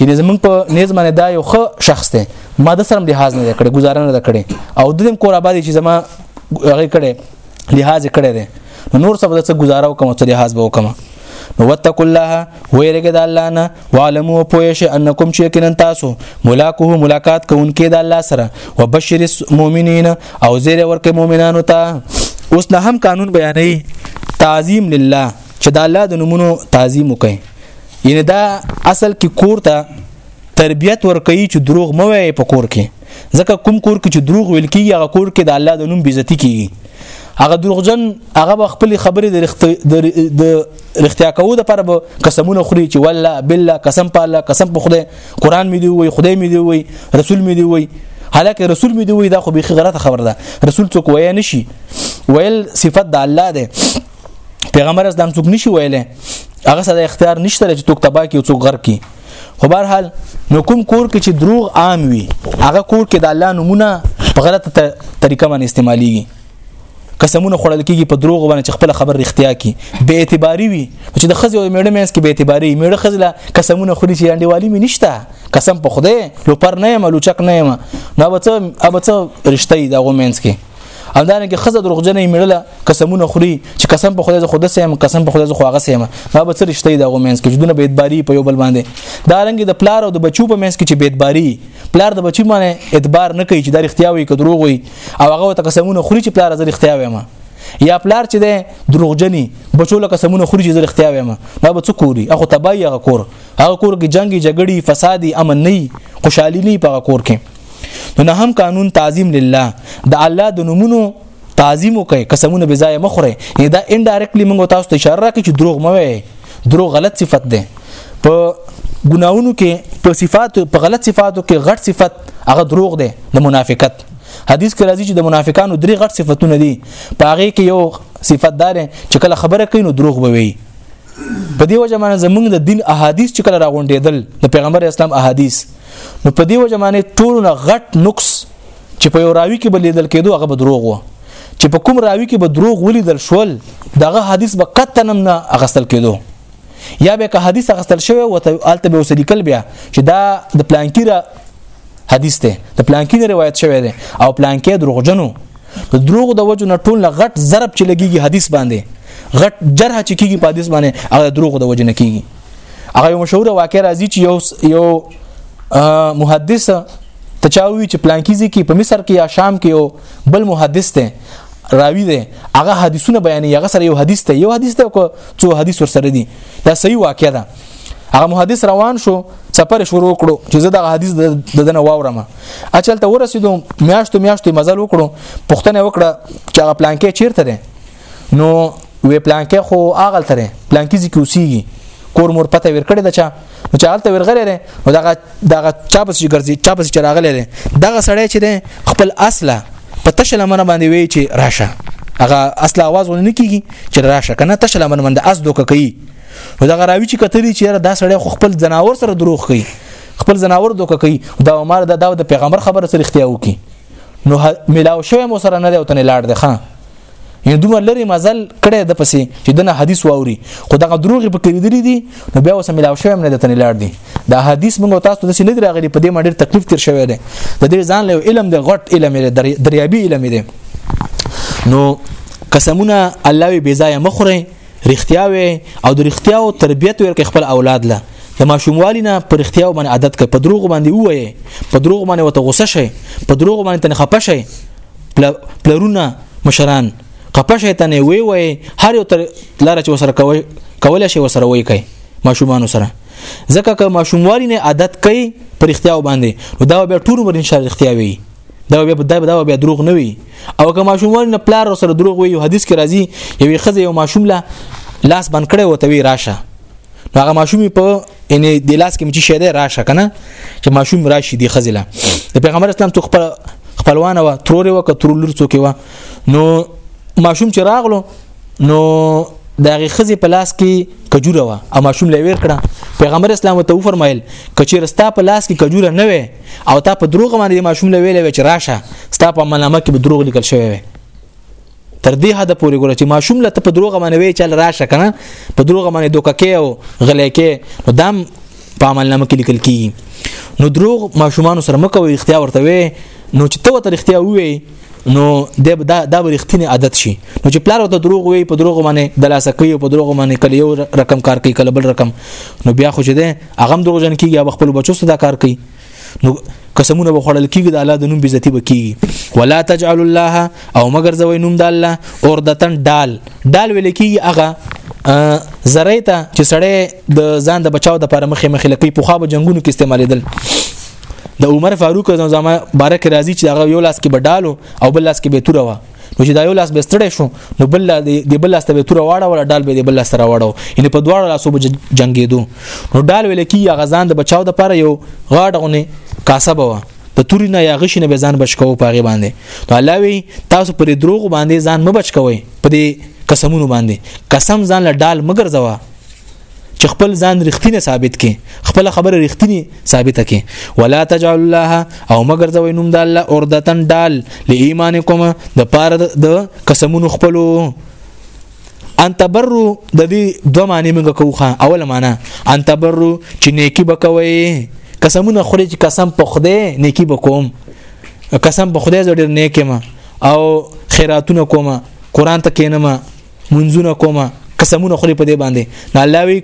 یعنی زمونږ په نیز باندې دا یو ښه شخص دی ما د سره لحاظ نه کړی گزاره نه کړی او د دې کور آباد چې زما هغه کړی لحاظ کړی دی نور څه به څه گزاره وکم څه لحاظ به وکم نو وتق الله ويرګه د الله نه وعلموا پويش انکم چې کینن تاسو ملاقات ملاقات کوونکې د الله سره وبشر المؤمنین او زیر ورکه مؤمنانو ته اوس نه هم قانون بیانې تعظیم لله چې د الله د نومونو تعظیم وکړي یعنی دا اصل کې کور ته تربیت ورکړي چې دروغ مو وي په کور کې ځکه کوم کور کې چې دروغ ویل کیږي هغه کور کې د الله د نوم بیزتی کیږي هغه دروغجن هغه خپل خبرې د رخت د رختیا کوو د پر قسمونه خوري چې والله بالله قسم په الله قسم په خدای قران مې دی وای خدای مې دی وای رسول مې دی وای حالکه رسول مې دی وای دا خو به غلطه خبره ده رسول څوک وای نشي ویل صفت د الله ده پیغمبر اسلام څوک نشي ویلې هغه سره اختیار نشته چې څوک تبا کی او څوک غرق کی خو بهر حال نو کوم کور کې چې دروغ عام وي هغه کور کې د الله نمونه په غلطه طریقه باندې استعماليږي قسمونه خړل کیږي په دروغ باندې چې خپل خبر رښتیا کی به اعتباری وي چې د خزه او میړه مینس کې به اعتباری میړه خزله قسمونه خوري چې انډیوالي مې نشته قسم په خوده لو پر نه ملو چک نه ما نو بچ ابچ رښتیا دا غو مینس کې او دا نه کې خزه دروغجنې میړله قسمونه خوري چې قسم په خدای زه خود سم قسم په خدای زه خو هغه سم دا به څه رښتې دا غومنس کې جدونه به ادباري په یو بل باندې دا رنګ د پلار او د بچو په منس کې چې به ادباري پلار د بچی معنی ادبار نه کوي چې دا رښتیا وي که دروغ وي او هغه ته قسمونه خوري چې پلار زه رښتیا وایم یا پلار چې ده دروغجنی بچو لکه سمونه خوري چې زرختیا وایم دا به څه کوری اخو تبای هغه کور هغه کور کې جنگي جګړې فسادي امن نه خوشحالي نه په کور کې نو نه هم قانون تعظیم لله د الله د نمونو تعظیم وکي قسمونه به ځای مخره یعنی دا انډایرکټلی موږ تاسو ته اشاره راکړي چې دروغ مو وي دروغ غلط صفت ده په ګناونو کې په صفات په غلط صفاتو کې غټ صفت هغه دروغ ده د منافقت حدیث کې راځي چې د منافقانو درې غټ صفاتونه دي په هغه کې یو صفت دار چې کله خبره کوي نو دروغ به وي په دې وجه باندې زمونږ د دین احادیث چې کله راغونډېدل د پیغمبر اسلام احادیث نو په دې وجه باندې ټول نه غټ نقص چې په یو راوي کې به لیدل کېدو هغه به دروغ و چې په کوم راوي کې به دروغ ولیدل شول دغه حدیث به قطعا نه اغستل کېدو یا به که حدیث اغستل شوی و ته الته به وسلیکل بیا چې دا د پلانکی را حدیث ته د پلانکی روایت شوی دی او پلانکی دروغجنو د دروغ د وجو نه ټول غټ ضرب چې لګيږي حدیث باندې غټ جرح چې کیږي په حدیث باندې هغه دروغ د وجو نه کیږي هغه یو مشهور واقع راځي چې یو یو محدث ته چاوي چې پلانکیزي کې په مصر کې یا شام کې یو بل محدث دی راوی دی هغه حدیثونه بیانې هغه سره یو حدیث ته یو حدیث ته کو څو حدیث ور سره دي دا صحیح واقع ده هغه محدث روان شو سفر شروع کړو چې زه دغه حدیث د دنه واورم اچل ته ورسېدم میاشتو میاشتو مزل وکړو پښتنه وکړه چې هغه پلان کې چیرته ده نو وی پلانکې خو اغل ترې پلانکې ځکه اوسېږي کور مور پته ور کړی دا چا نو چې حالت ورغلی دی نو دغه دغه چا پس چې ګرځي چا پس چې راغلی دی دغه سړی چې دی خپل اصله په تشه لمنه باندې وی چې راشه هغه اصله आवाज ونه کیږي چې راشه کنه تشه لمنه باندې اس دوک کوي نو دغه راوی چې کتلی چې دا سړی خو خپل جناور سره دروغ کوي خپل جناور دوک کوي دا عمر د داو د پیغمبر خبره سره اختیاو کوي نو ملاو شوی مو سره نه دی او تنه لاړ دی خان یعنی دومره لري مزل کړي د پسې چې دنه حدیث واوري خو دغه دروغ په کړی دي دي نو بیا وسه ملاو شوی نه دتن لاړ دي دا حدیث موږ تاسو ته سینې راغلي په دې مډیر تکلیف تیر شوی دی د دې ځان له علم د غټ علم دی دریابي علم دی نو قسمونه الله بي ځای مخره رښتیا وي او د رښتیاو تربیت ورکړي خپل اولاد له د ماشوموالي نه پر رښتیاو باندې عادت کړي په دروغ باندې وایي په دروغ باندې وته غوسه شي په دروغ باندې تنه خپه شي پلرونه مشران خپه شي تنه وی وي هر یو تر لار چې وسره کوي کولای شي وسره وایي کوي ماشومان سره ځکه که ماشوموالي نه عادت کوي پر رښتیاو باندې نو دا به ټول عمر ان شاء الله رښتیا وي دا بیا دا دا بیا دروغ نه وي او که ماشومان نه پلار سره دروغ وي حدیث کې راځي یوې خزه یو ماشوم لا لاس بند کړي وته وی راشه هغه ماشوم په ان د لاس کې مچ شه دی راشه کنه چې ماشوم راشي دی خزه لا د پیغمبر اسلام تو خپل خپلوان و ترور و که ترولور څوک و نو ماشوم چې راغلو نو د هغه خزي په لاس کې کجوره وا او ماشوم لې ور کړه پیغمبر اسلام ته فرمایل کچې رستا په لاس کې کجوره نه وي او تا په دروغ باندې ماشوم لې ویلې چې راشه ستا په منامه کې به دروغ لیکل شوی وي تر دې حد پورې ګوره چې ماشوم لته په دروغ باندې وی چل راشه کنه په دروغ باندې دوکه کې او غلې کې نو دام په عمل نامه کې لیکل کی نو دروغ ماشومان سره مکوې اختیار ورته وي نو چې ته وتر اختیار وې نو د دا د ورښتینی عادت شي نو چې پلار ته دروغ وي په دروغ باندې د لاسه کوي په دروغ باندې کله یو رقم کار کوي کله بل رقم نو بیا خو چې ده هغه هم دروغجن کیږي او خپل بچو سره دا کار کوي نو قسمونه بخړل کیږي د الله د نوم بیزتی بکیږي ولا تجعل الله او مگر زوی نوم د الله اور دتن دال دال ویل کیږي هغه زری ته چې سړی د ځان د بچاو د لپاره مخې مخې لکې په خو به جنگونو کې استعمالیدل د عمر فاروق رضی الله عنه بارک راضی چې هغه یو لاس کې بډالو او بل لاس کې به توره و نو چې دا یو لاس به ستړی شو نو بل د بل لاس ته به توره واړه ولا ډال به د بل لاس سره واړو یعنی په دواړو لاسو به جنگیدو نو ډال ویل کی یا غزان د بچاو د پاره یو غاډه غونه کاسه بوا د توري نه یا غشي نه به ځان بچ کوو پاغه باندې نو الله وی تاسو پر دروغ باندې ځان مبچ کوئ په دې قسمونو باندې قسم ځان له ډال مګر زوا چې خپل ځان رښتینه ثابت کې خپل خبره رښتینی ثابته کې ولا تجعل الله او مگر زوی نوم د الله اوردتن دال لایمانکم د پاره د قسمونو خپلو ان تبرو د دې دوه معنی موږ کوخه اوله معنی ان تبرو چې نیکی بکوي قسمونه خوري چې قسم په خدای نیکی بکوم قسم په خدای زړه نیکه ما او خیراتونه کوم قران ته کینم منځونه کومه قسمونه خوري په دې باندې نه الله وی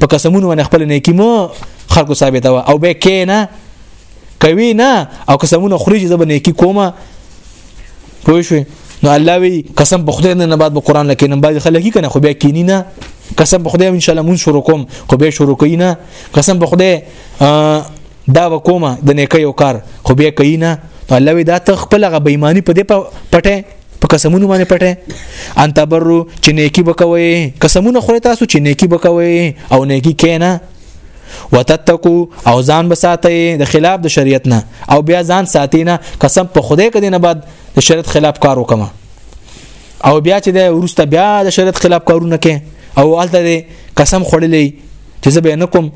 په قسمونه باندې خپل نیکی مو خلکو ثابته و او به کې نه کوي نه او قسمونه خوري چې زبر نیکی کومه پوه شو نو الله وی قسم په خدای نه بعد په قران لکه نه بعد خلک کنه خو بیا کینی نه قسم په خدای ان شاء الله مون شروع کوم خو به شروع کینا قسم په خدای دا وکومه د نیکي او کار خو بیا کینا الله وی دا ته خپل غ بېماني په دې پټه په قسمونو باندې پټه ان تبرو چې نیکی وکوي قسمونه خوري تاسو چې نیکی وکوي او نیکی کینا وتتقو او ځان بساتئ د خلاف د شریعت نه او بیا ځان ساتینه قسم په خدای کدی نه بعد د شریعت خلاف کار وکما او بیا چې د ورسته بیا د شریعت خلاف کارونه کوي او الته قسم خړلې چې زه به نه کوم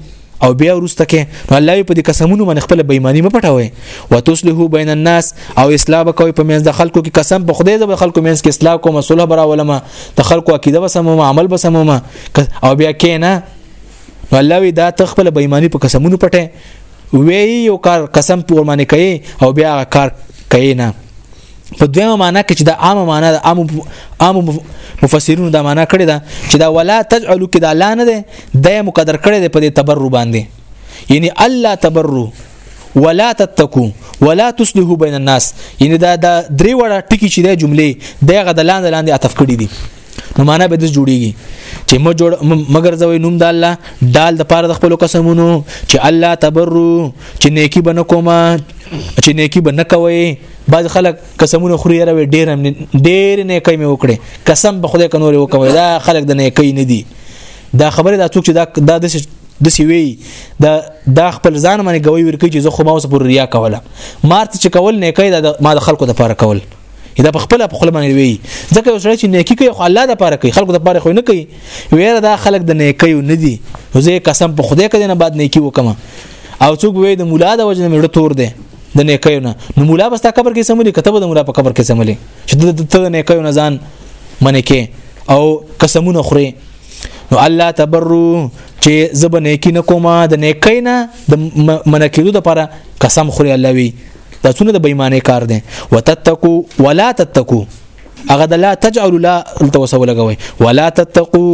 او بیا ورسته کې نو الله په دې قسمونو باندې خپل بېماني م پټوي وتصلحو بین الناس او اصلاح وکوي په منځ د خلکو کې قسم په خدای د خلکو منځ کې اصلاح کوم صلح براولما د خلکو عقیده وسمم عمل وسمم او بیا کې نه نو الله وی دا ته خپل بېماني په قسمونو پټه وی یو کار قسم پور باندې کوي او بیا کار کوي نه په دویمه معنی کې چې د عامه معنی د عام عام مفسرینو دا معنی کړی دا چې دا ولا تجعلوا کې دا لا نه ده د مقدر کړی دی په دې تبرو باندې یعنی الله تبرو ولا تتقوا ولا تصلحوا بین الناس یعنی دا دا درې وړه ټکی چې د جملې دغه د لاندې لاندې عطف کړی دي نو معنا به د جوړیږي چې م جوړ مگر زوی نوم د الله دال د پاره د خپل قسمونو چې الله تبرو چې نیکی بنه کومه چې نیکی بنه کوي بعض خلک قسمونه خوري را وي ډیر ډیر نه کوي وکړي قسم به خدای کنور وکوي دا خلک د نه کوي نه دي دا خبره دا څوک چې دا د د سیوی دا دا خپل ځان باندې غوي ورکی چې زه خو ما اوس پر ریا کوله مارت چې کول نه کوي دا ما د خلکو لپاره کول دا په خپل په خپل باندې وی ځکه یو سړی چې نیکی کوي خو الله د پاره کوي خلکو د پاره خو نه کوي ویره دا خلک د نیکی نه دي زه قسم په خدای کده نه بعد نیکی وکم او څوک وی د مولا د وجه مړ تور دی د نیکی نه نو مولا بس تا قبر کې سمولي کتب د مولا په قبر کې سمولي چې د نیکی نه ځان منې کې او قسمونه خوري نو الله تبرو چې زب نیکی نه کومه د نیکی نه د منکیدو لپاره قسم خوري الله وی دا څونه د بېمانه کار دی وتتقو ولا تتقو هغه د لا تجعل لا التوسو لګوي ولا تتقو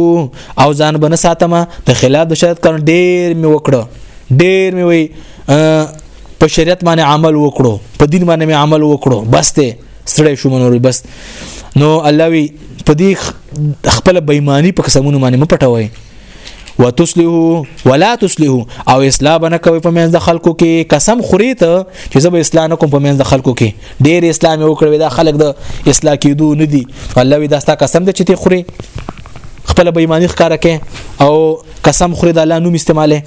او ځان بنه ساتمه د خلاف د شرط کار ډیر می وکړه ډیر می وی په شریعت باندې عمل وکړو په دین باندې می عمل وکړو بس ته ستړی شو منور بس نو الله وی په دې خپل بېماني په قسمونو باندې مپټوي وتسلهو ولا تسلهو او اصلاح بنه کوي په منځ د خلکو کې قسم خوري ته چې زب اصلاح نه کوم په منځ د خلکو کې ډېر اسلام یو کړی دا خلک د اصلاح کېدو نه دي الله وی دا ستا قسم د چته خوري خپل بېماني ښکارا کې او قسم خوري د الله نوم استعماله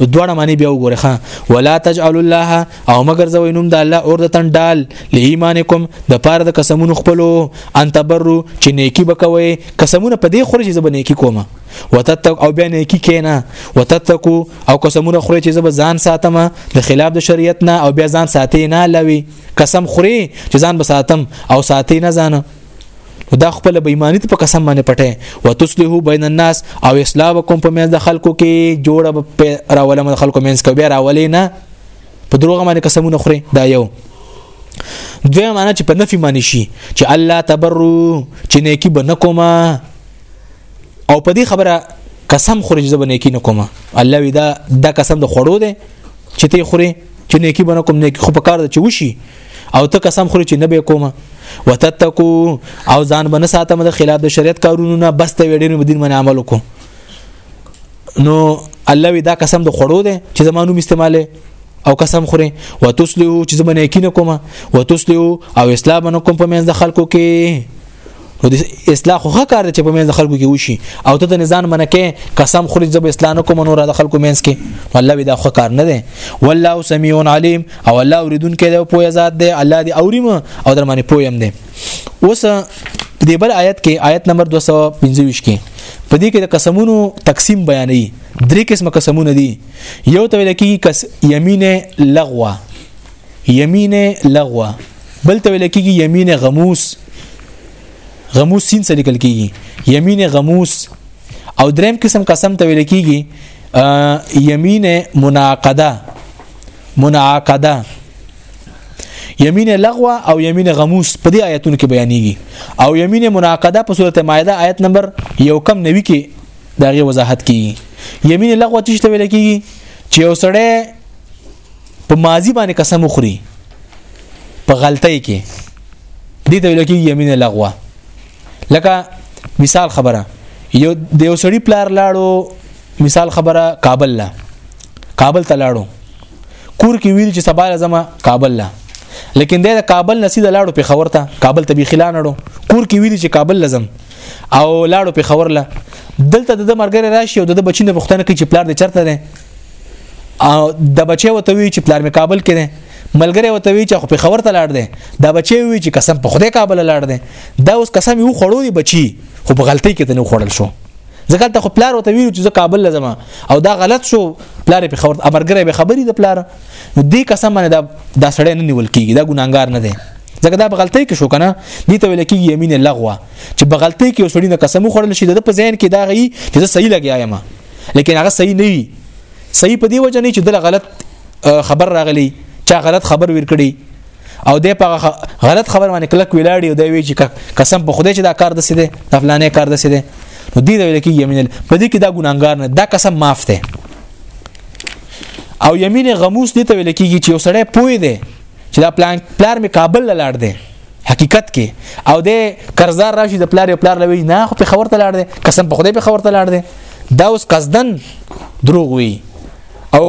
نو دواړه معنی بیا وګوره ښا ولا تجعل الله او مگر زوی نوم د الله اور د تن ډال لایمانکم د پاره د قسمونو خپلو ان تبرو چې نیکی بکوي قسمونه په دې خوري چې زب نیکی کومه وتتق او بیا نیکی کینا وتتقو او قسمونه خوري چې زب ځان ساتم د خلاف د شریعت نه او بیا ځان ساتي نه لوي قسم خوري چې ځان بساتم او ساتي نه ځانه نو دا خپل به ایمانی ته په قسم باندې پټه و تصلحو بین الناس او اصلاح وکم په منځ د خلکو کې جوړه راولم د خلکو منځ کې بیا راولې نه په دروغ باندې قسمونه خوري دا یو دوی معنی چې په نفي معنی شي چې الله تبرو چې نیکی به نکوما او په دې خبره قسم خوري چې به نیکی نکوما الله وی دا دا قسم د خړو دی چې ته خوري چې نیکی به نکوم نیکی خو په کار ده چې وشي او ته قسم خوري چې نه به کومه وتتقو او ځان باندې ساتم د خلاف د شریعت کارونو نه بس ته وړي نو دین باندې عمل وکړو نو الله وی دا قسم د خړو دی چې زمانو استعماله او قسم خوري وتسلو چې زمانه یقین کومه وتسلو او اسلام نه کوم په منځ د خلکو کې نو د اصلاح خو کار دی چې په منځ خلکو کې وشي او ته د نزان منکه قسم خوري زب اصلاح نه کوم نور د خلکو منځ کې الله وی دا خو کار نه دی والله سميع عليم او الله اوریدون کې دی پوهه ذات دی الله دی اوریم او در باندې پوهم دی اوس په دې بل آیت کې آیت نمبر 225 کې په دې کې د قسمونو تقسیم بیانې درې قسمه قسمونه دي یو ته ویل کېږي کس یمینه لغوه یمین لغوه بل ته ویل کېږي یمین غموس غموس سین سره لیکل کېږي یمین غموس او دریم قسم قسم ته ویل کېږي یمین مناقده مناقده یمین لغوه او یمین غموس په دې آیتونو کې بیانېږي او یمین مناقده په سورته مائده آیت نمبر یو کم نوي کې داغه وضاحت کیږي یمین لغوه چې ته ویل کېږي چې یو سړی په ماضی باندې قسم وخوري په غلطۍ کې دې ته ویل کېږي یمین لغوه لکه مثال خبره یو د یو سړی پلار لاړو مثال خبره کابل لا کابل ته لاړو کور کې ویل چې سبا لازم کابل لا لیکن د کابل نه سیده لاړو په خبر ته کابل ته به خلانړو کور کې ویل چې کابل لازم او لاړو په خبر لا دلته د مرګره راشي او د بچینه پښتنه کې چې پلار د چرته ده او د بچي وته وی چې پلار مې کابل کې دی ملګری وته وی چې خو په خبر ته لاړ دی دا بچي وی چې قسم په خوده کابل لاړ دی دا اوس قسم یو خړو دی بچي خو په غلطۍ کې ته نه خړل شو ځکه ته خو پلار وته وی چې کابل لزما او دا غلط شو پلار په خبر امرګره به خبري د پلار نو دې قسم باندې دا دا سړی نه نیول کیږي دا ګناګار نه دی ځکه دا په غلطۍ کې شو کنه دې ته ویل کېږي یمین لغوه چې په غلطۍ کې وسړي نه قسم خوړل شي د په ذهن کې دا غي چې زه صحیح لګیا یم لیکن هغه صحیح نه وي صحیح په دی وجه نه چې دغه غلط خبر راغلی چا غلط خبر ورکړي او د په غلط خبر باندې کلک ویلاړي او د وی چې قسم په خوده چې دا کار دسه دي د فلانه کار دسه دي نو دې ویل کې یمین په دې کې دا ګناګار نه دا قسم معاف ده او یمین غموس دې ته ویل کېږي چې یو سړی پوي دی چې دا پلان پلان می کابل لاړ دی حقیقت کې او د قرضدار راشي د پلار پلار لوي نه خو په خبر ته لاړ دي قسم په خدای په خبر ته لاړ دي دا اوس قصدن دروغ وي او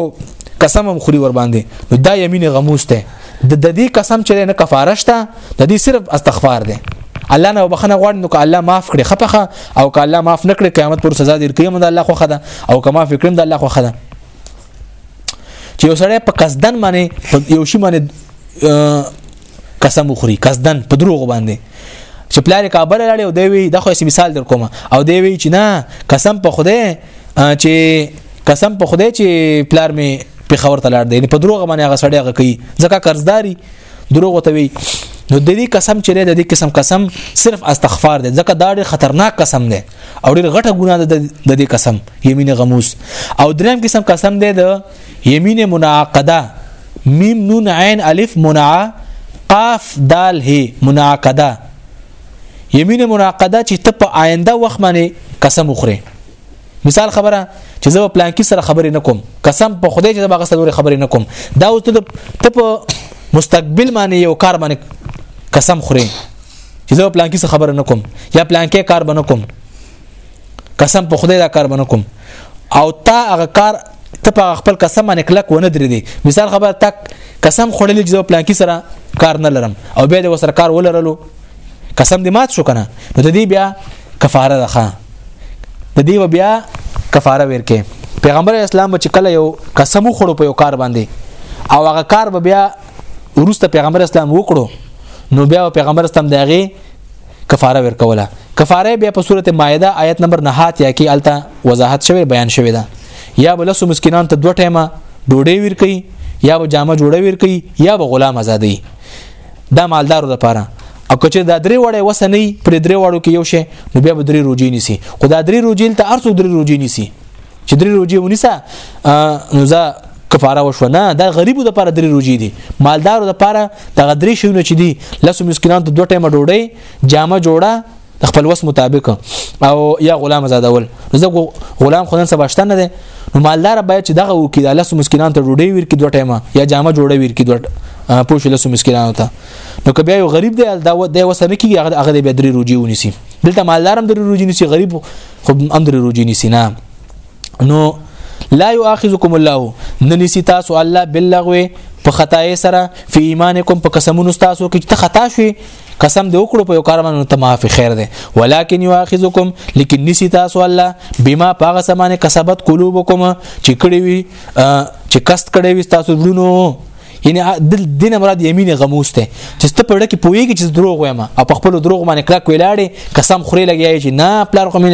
قسم هم خوري ور باندې نو دا یمین غموس ته د دې قسم چې نه کفاره شته د دې صرف استغفار دی الله نه وبخنه غواړي نو که الله معاف کړي خپخه او که الله معاف نکړي قیامت پر سزا دیر کیمه د الله خوخه ده او که معاف کړم د الله خوخه ده چې یو سړی په قصدن باندې یو شی باندې قسم وخوري قصدن په دروغ باندې چې پلار کابل لاړې او دی وی د خو مثال در کوم او دی وی چې نه قسم په خوده چې قسم په خوده چې پلار می په خبر تلار دی په دروغ باندې هغه سړی هغه کوي ځکه قرضداري دروغ وته وی نو د دې قسم چې د دې قسم قسم صرف استغفار دی ځکه دا ډېر خطرناک قسم دی او ډېر غټه ګناه ده د دې قسم یمین غموس او دریم قسم قسم دی د یمین منعقده میم نون عین الف منع قاف دال هی منعقده یمین منعقده چې ته په آینده وخت باندې قسم وخورې مثال خبره چې زه پلان کې سره خبرې نکوم قسم په خدای چې زه هغه سره خبرې نکوم دا اوس ته په مستقبل باندې یو کار باندې قسم خورې چې زه پلان کې سره خبرې نکوم یا پلان کې کار باندې کوم قسم په خدای دا کار باندې کوم او تا هغه کار ته په خپل قسم باندې کلک ونه درې دي مثال خبر تک قسم خړلې چې پلان کې سره کار نه لرم او بیا د وسره کار ولرلو قسم دې مات شو کنه نو د دې بیا کفاره ده ښا د دې بیا کفاره ورکه پیغمبر اسلام چې کله یو قسم خړو په یو کار باندې او هغه کار به بیا ورسته پیغمبر اسلام وکړو نو بیا پیغمبر اسلام دغه کفاره ورکوله کفاره بیا په سورته مائده آیت نمبر 9 اتیا کې الته وضاحت شوی بیان شوی ده یا بلسو مسکینان ته دوه ټیمه ډوډۍ ورکي یا به جامه جوړه ورکي یا به غلام آزادي دا مالدارو لپاره او کچې دا درې وړې وسنې پر درې وړو کې یو شی نو بیا به درې روجي نسی خو دا درې روجي ته ارڅو درې روجي نسی چې درې روزي ونیسه نو زه کفاره وشو نه دا غریبو د لپاره درې روزي دي مالدارو د لپاره د غدرې شونه چې دي لاسو مسکینان ته دوه ټیمه ډوډۍ جامه جوړه د خپل وس مطابق او یا غلام آزادول زه غلام خدان سباشته نه دي نو مالدار باید چې دغه وکي د لاسو مسکینان ته ډوډۍ ورکړي دوه ټیمه یا جامه جوړه ورکړي دوه پوښ لاسو مسکینان ته نو که بیا یو غریب دی دا وسنه کیږي هغه د درې روزي ونیسي دلته مالدارم درې روزي نسی غریب خو هم درې روزي نیسی نه نو لا یؤاخذکم الله ننسی تاسو الله باللغو په خدای سره فی ایمانکم په قسمونو تاسو کې ته خطا شوي قسم دې وکړو په یو کار باندې ته معافي خیر دی ولیکن یؤاخذکم لیکن نسی تاسو الله بما پاغه سمانه کسبت قلوبکم چې کړی وي چې کست کړی وي تاسو ورونو یعنی دل دینه مراد یمین غموس ته چې ته په ډکه پویږي چې دروغ وایم او په خپل دروغ باندې کړه کویلاړې قسم خوري لګیای چې نه پلار کوم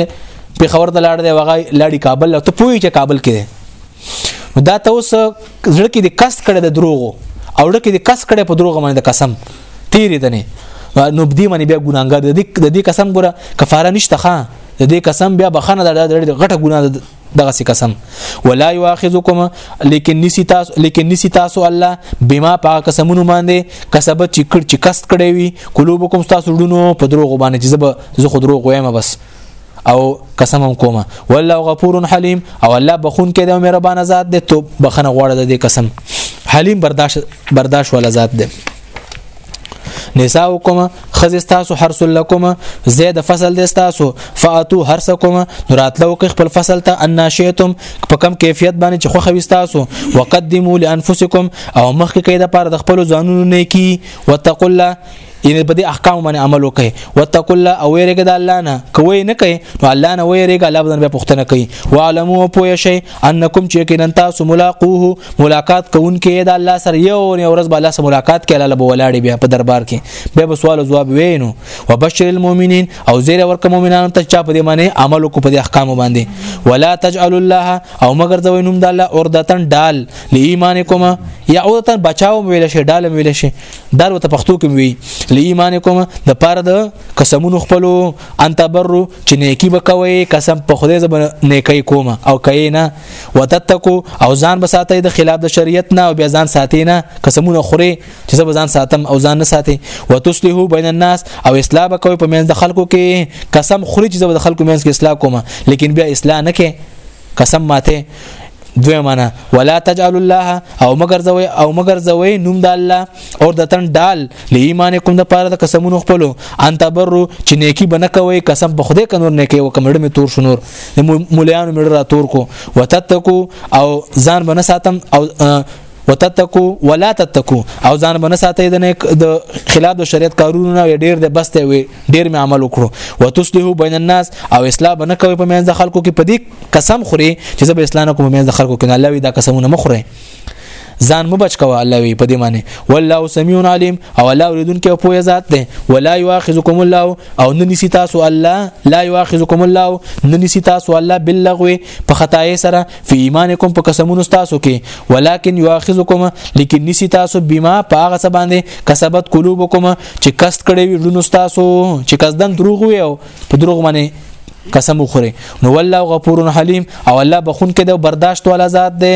په خبر ته لاړ دی وغه لاړی کابل ته پوی چې کابل کې دی دا ته اوس زړه کې د کس کړه د دروغو او ډکه د کس کړه په دروغ باندې د قسم تیرې دنه نو بدی باندې بیا ګناګار د دې قسم ګره کفاره نشته ښا د دې قسم بیا بخنه د غټه ګناه دغه څه قسم ولا یواخذکم لیکن نسی تاسو لیکن نسی تاسو الله بما پاک قسمونو باندې کسبت چې کړ چې کست کړی وي قلوبکم تاسو ډونو په دروغ باندې چې زب زه خو دروغ وایم بس او قسم هم کوم والله غفور حلیم او الله بخون کې د مهربان ذات دی توب بخنه غواړه د قسم حلیم برداشت برداشت ولا ذات دی نساؤکم خزی ستاسو حرس لکم زید فصل دی ستاسو فاتو حرس کوم نراتلو کې خپل فصل ته ان شیتم په کم کیفیت باندې چې خوخه وستاسو وقدمو لانفسکم او مخکې کې د پاره د خپل ځانونو نه کی وتقوا الله یعنی په دې احکام باندې عمل وکړي وتقوا الله او ویریګه د الله نه کوی نه کوي نو الله نه ویریګه الله بدن به پښتنه کوي وعلمو پوه شي انکم چې یقینا تاسو ملاقوه ملاقات کوونکې د الله سره یو ورځ به الله سره ملاقات کې الله به ولاړې بیا په دربار کې بیا به سوال او جواب وینو وبشر المؤمنین او زیر ورک مؤمنانو ته چا په دې معنی عمل کو په دې احکام باندې ولا تجعل الله او مگر ځوی نوم د الله اوردتن ډال لایمانکم یا اوردتن بچاو ویل شي ډال ویل شي دار وته پښتو کې وی لایمانکم د پاره د قسمونو خپلو ان تبرو چې نیکی وکوي قسم په خدای زب نیکی کوم او کای نه وتتکو او ځان بساتای د خلاف د شریعت نه او بیا ځان ساتي نه قسمونه خوري چې زب ځان ساتم او ځان نه ساتي وتصلحو بین الناس او اصلاح وکوي په منځ د خلکو کې قسم خوري چې زب د خلکو منځ کې اصلاح کوم لیکن بیا اصلاح نه کې قسم ماته دوی معنا ولا تجعل الله او مگر زوی او مگر زوی نوم د الله او د تن ډال ل ایمان کوم د پاره د قسمونو خپل ان تبرو چې نیکی بنه کوي قسم په خوده کنور نه کوي کوم ډمه تور شنور د مولیانو مړه را تور کو وتتکو او ځان بنه ساتم او وتتقو ولا تتقو او ځان باندې ساتي د نیک د خلاف د شریعت کارونه نه ډیر د بسته وي ډیر می عمل وکړو وتصلحو بین الناس او اصلاح بنه کوي په منځ خلکو کې پدې قسم خوري چې زه به اسلام کوم منځ خلکو کې نه الله وی دا قسمونه مخره ځان مو بچ کوه الله وی په دې معنی والله سميع عليم او الله اوریدون کې په ذات ده ولا يواخذكم الله او نه نسی تاسو الله لا يواخذكم الله نه نسی تاسو الله باللغو په خدای سره فی ایمانکم په قسمونو تاسو کې ولکن یواخذکم لیکن نسی تاسو بما په هغه څه باندې کسبت قلوبکم چې کست کړی وي لونو تاسو چې قصدن دروغ وي او په دروغ باندې قسم وخوري نو والله غفور حلیم او الله بخون کې د برداشت والا ذات دی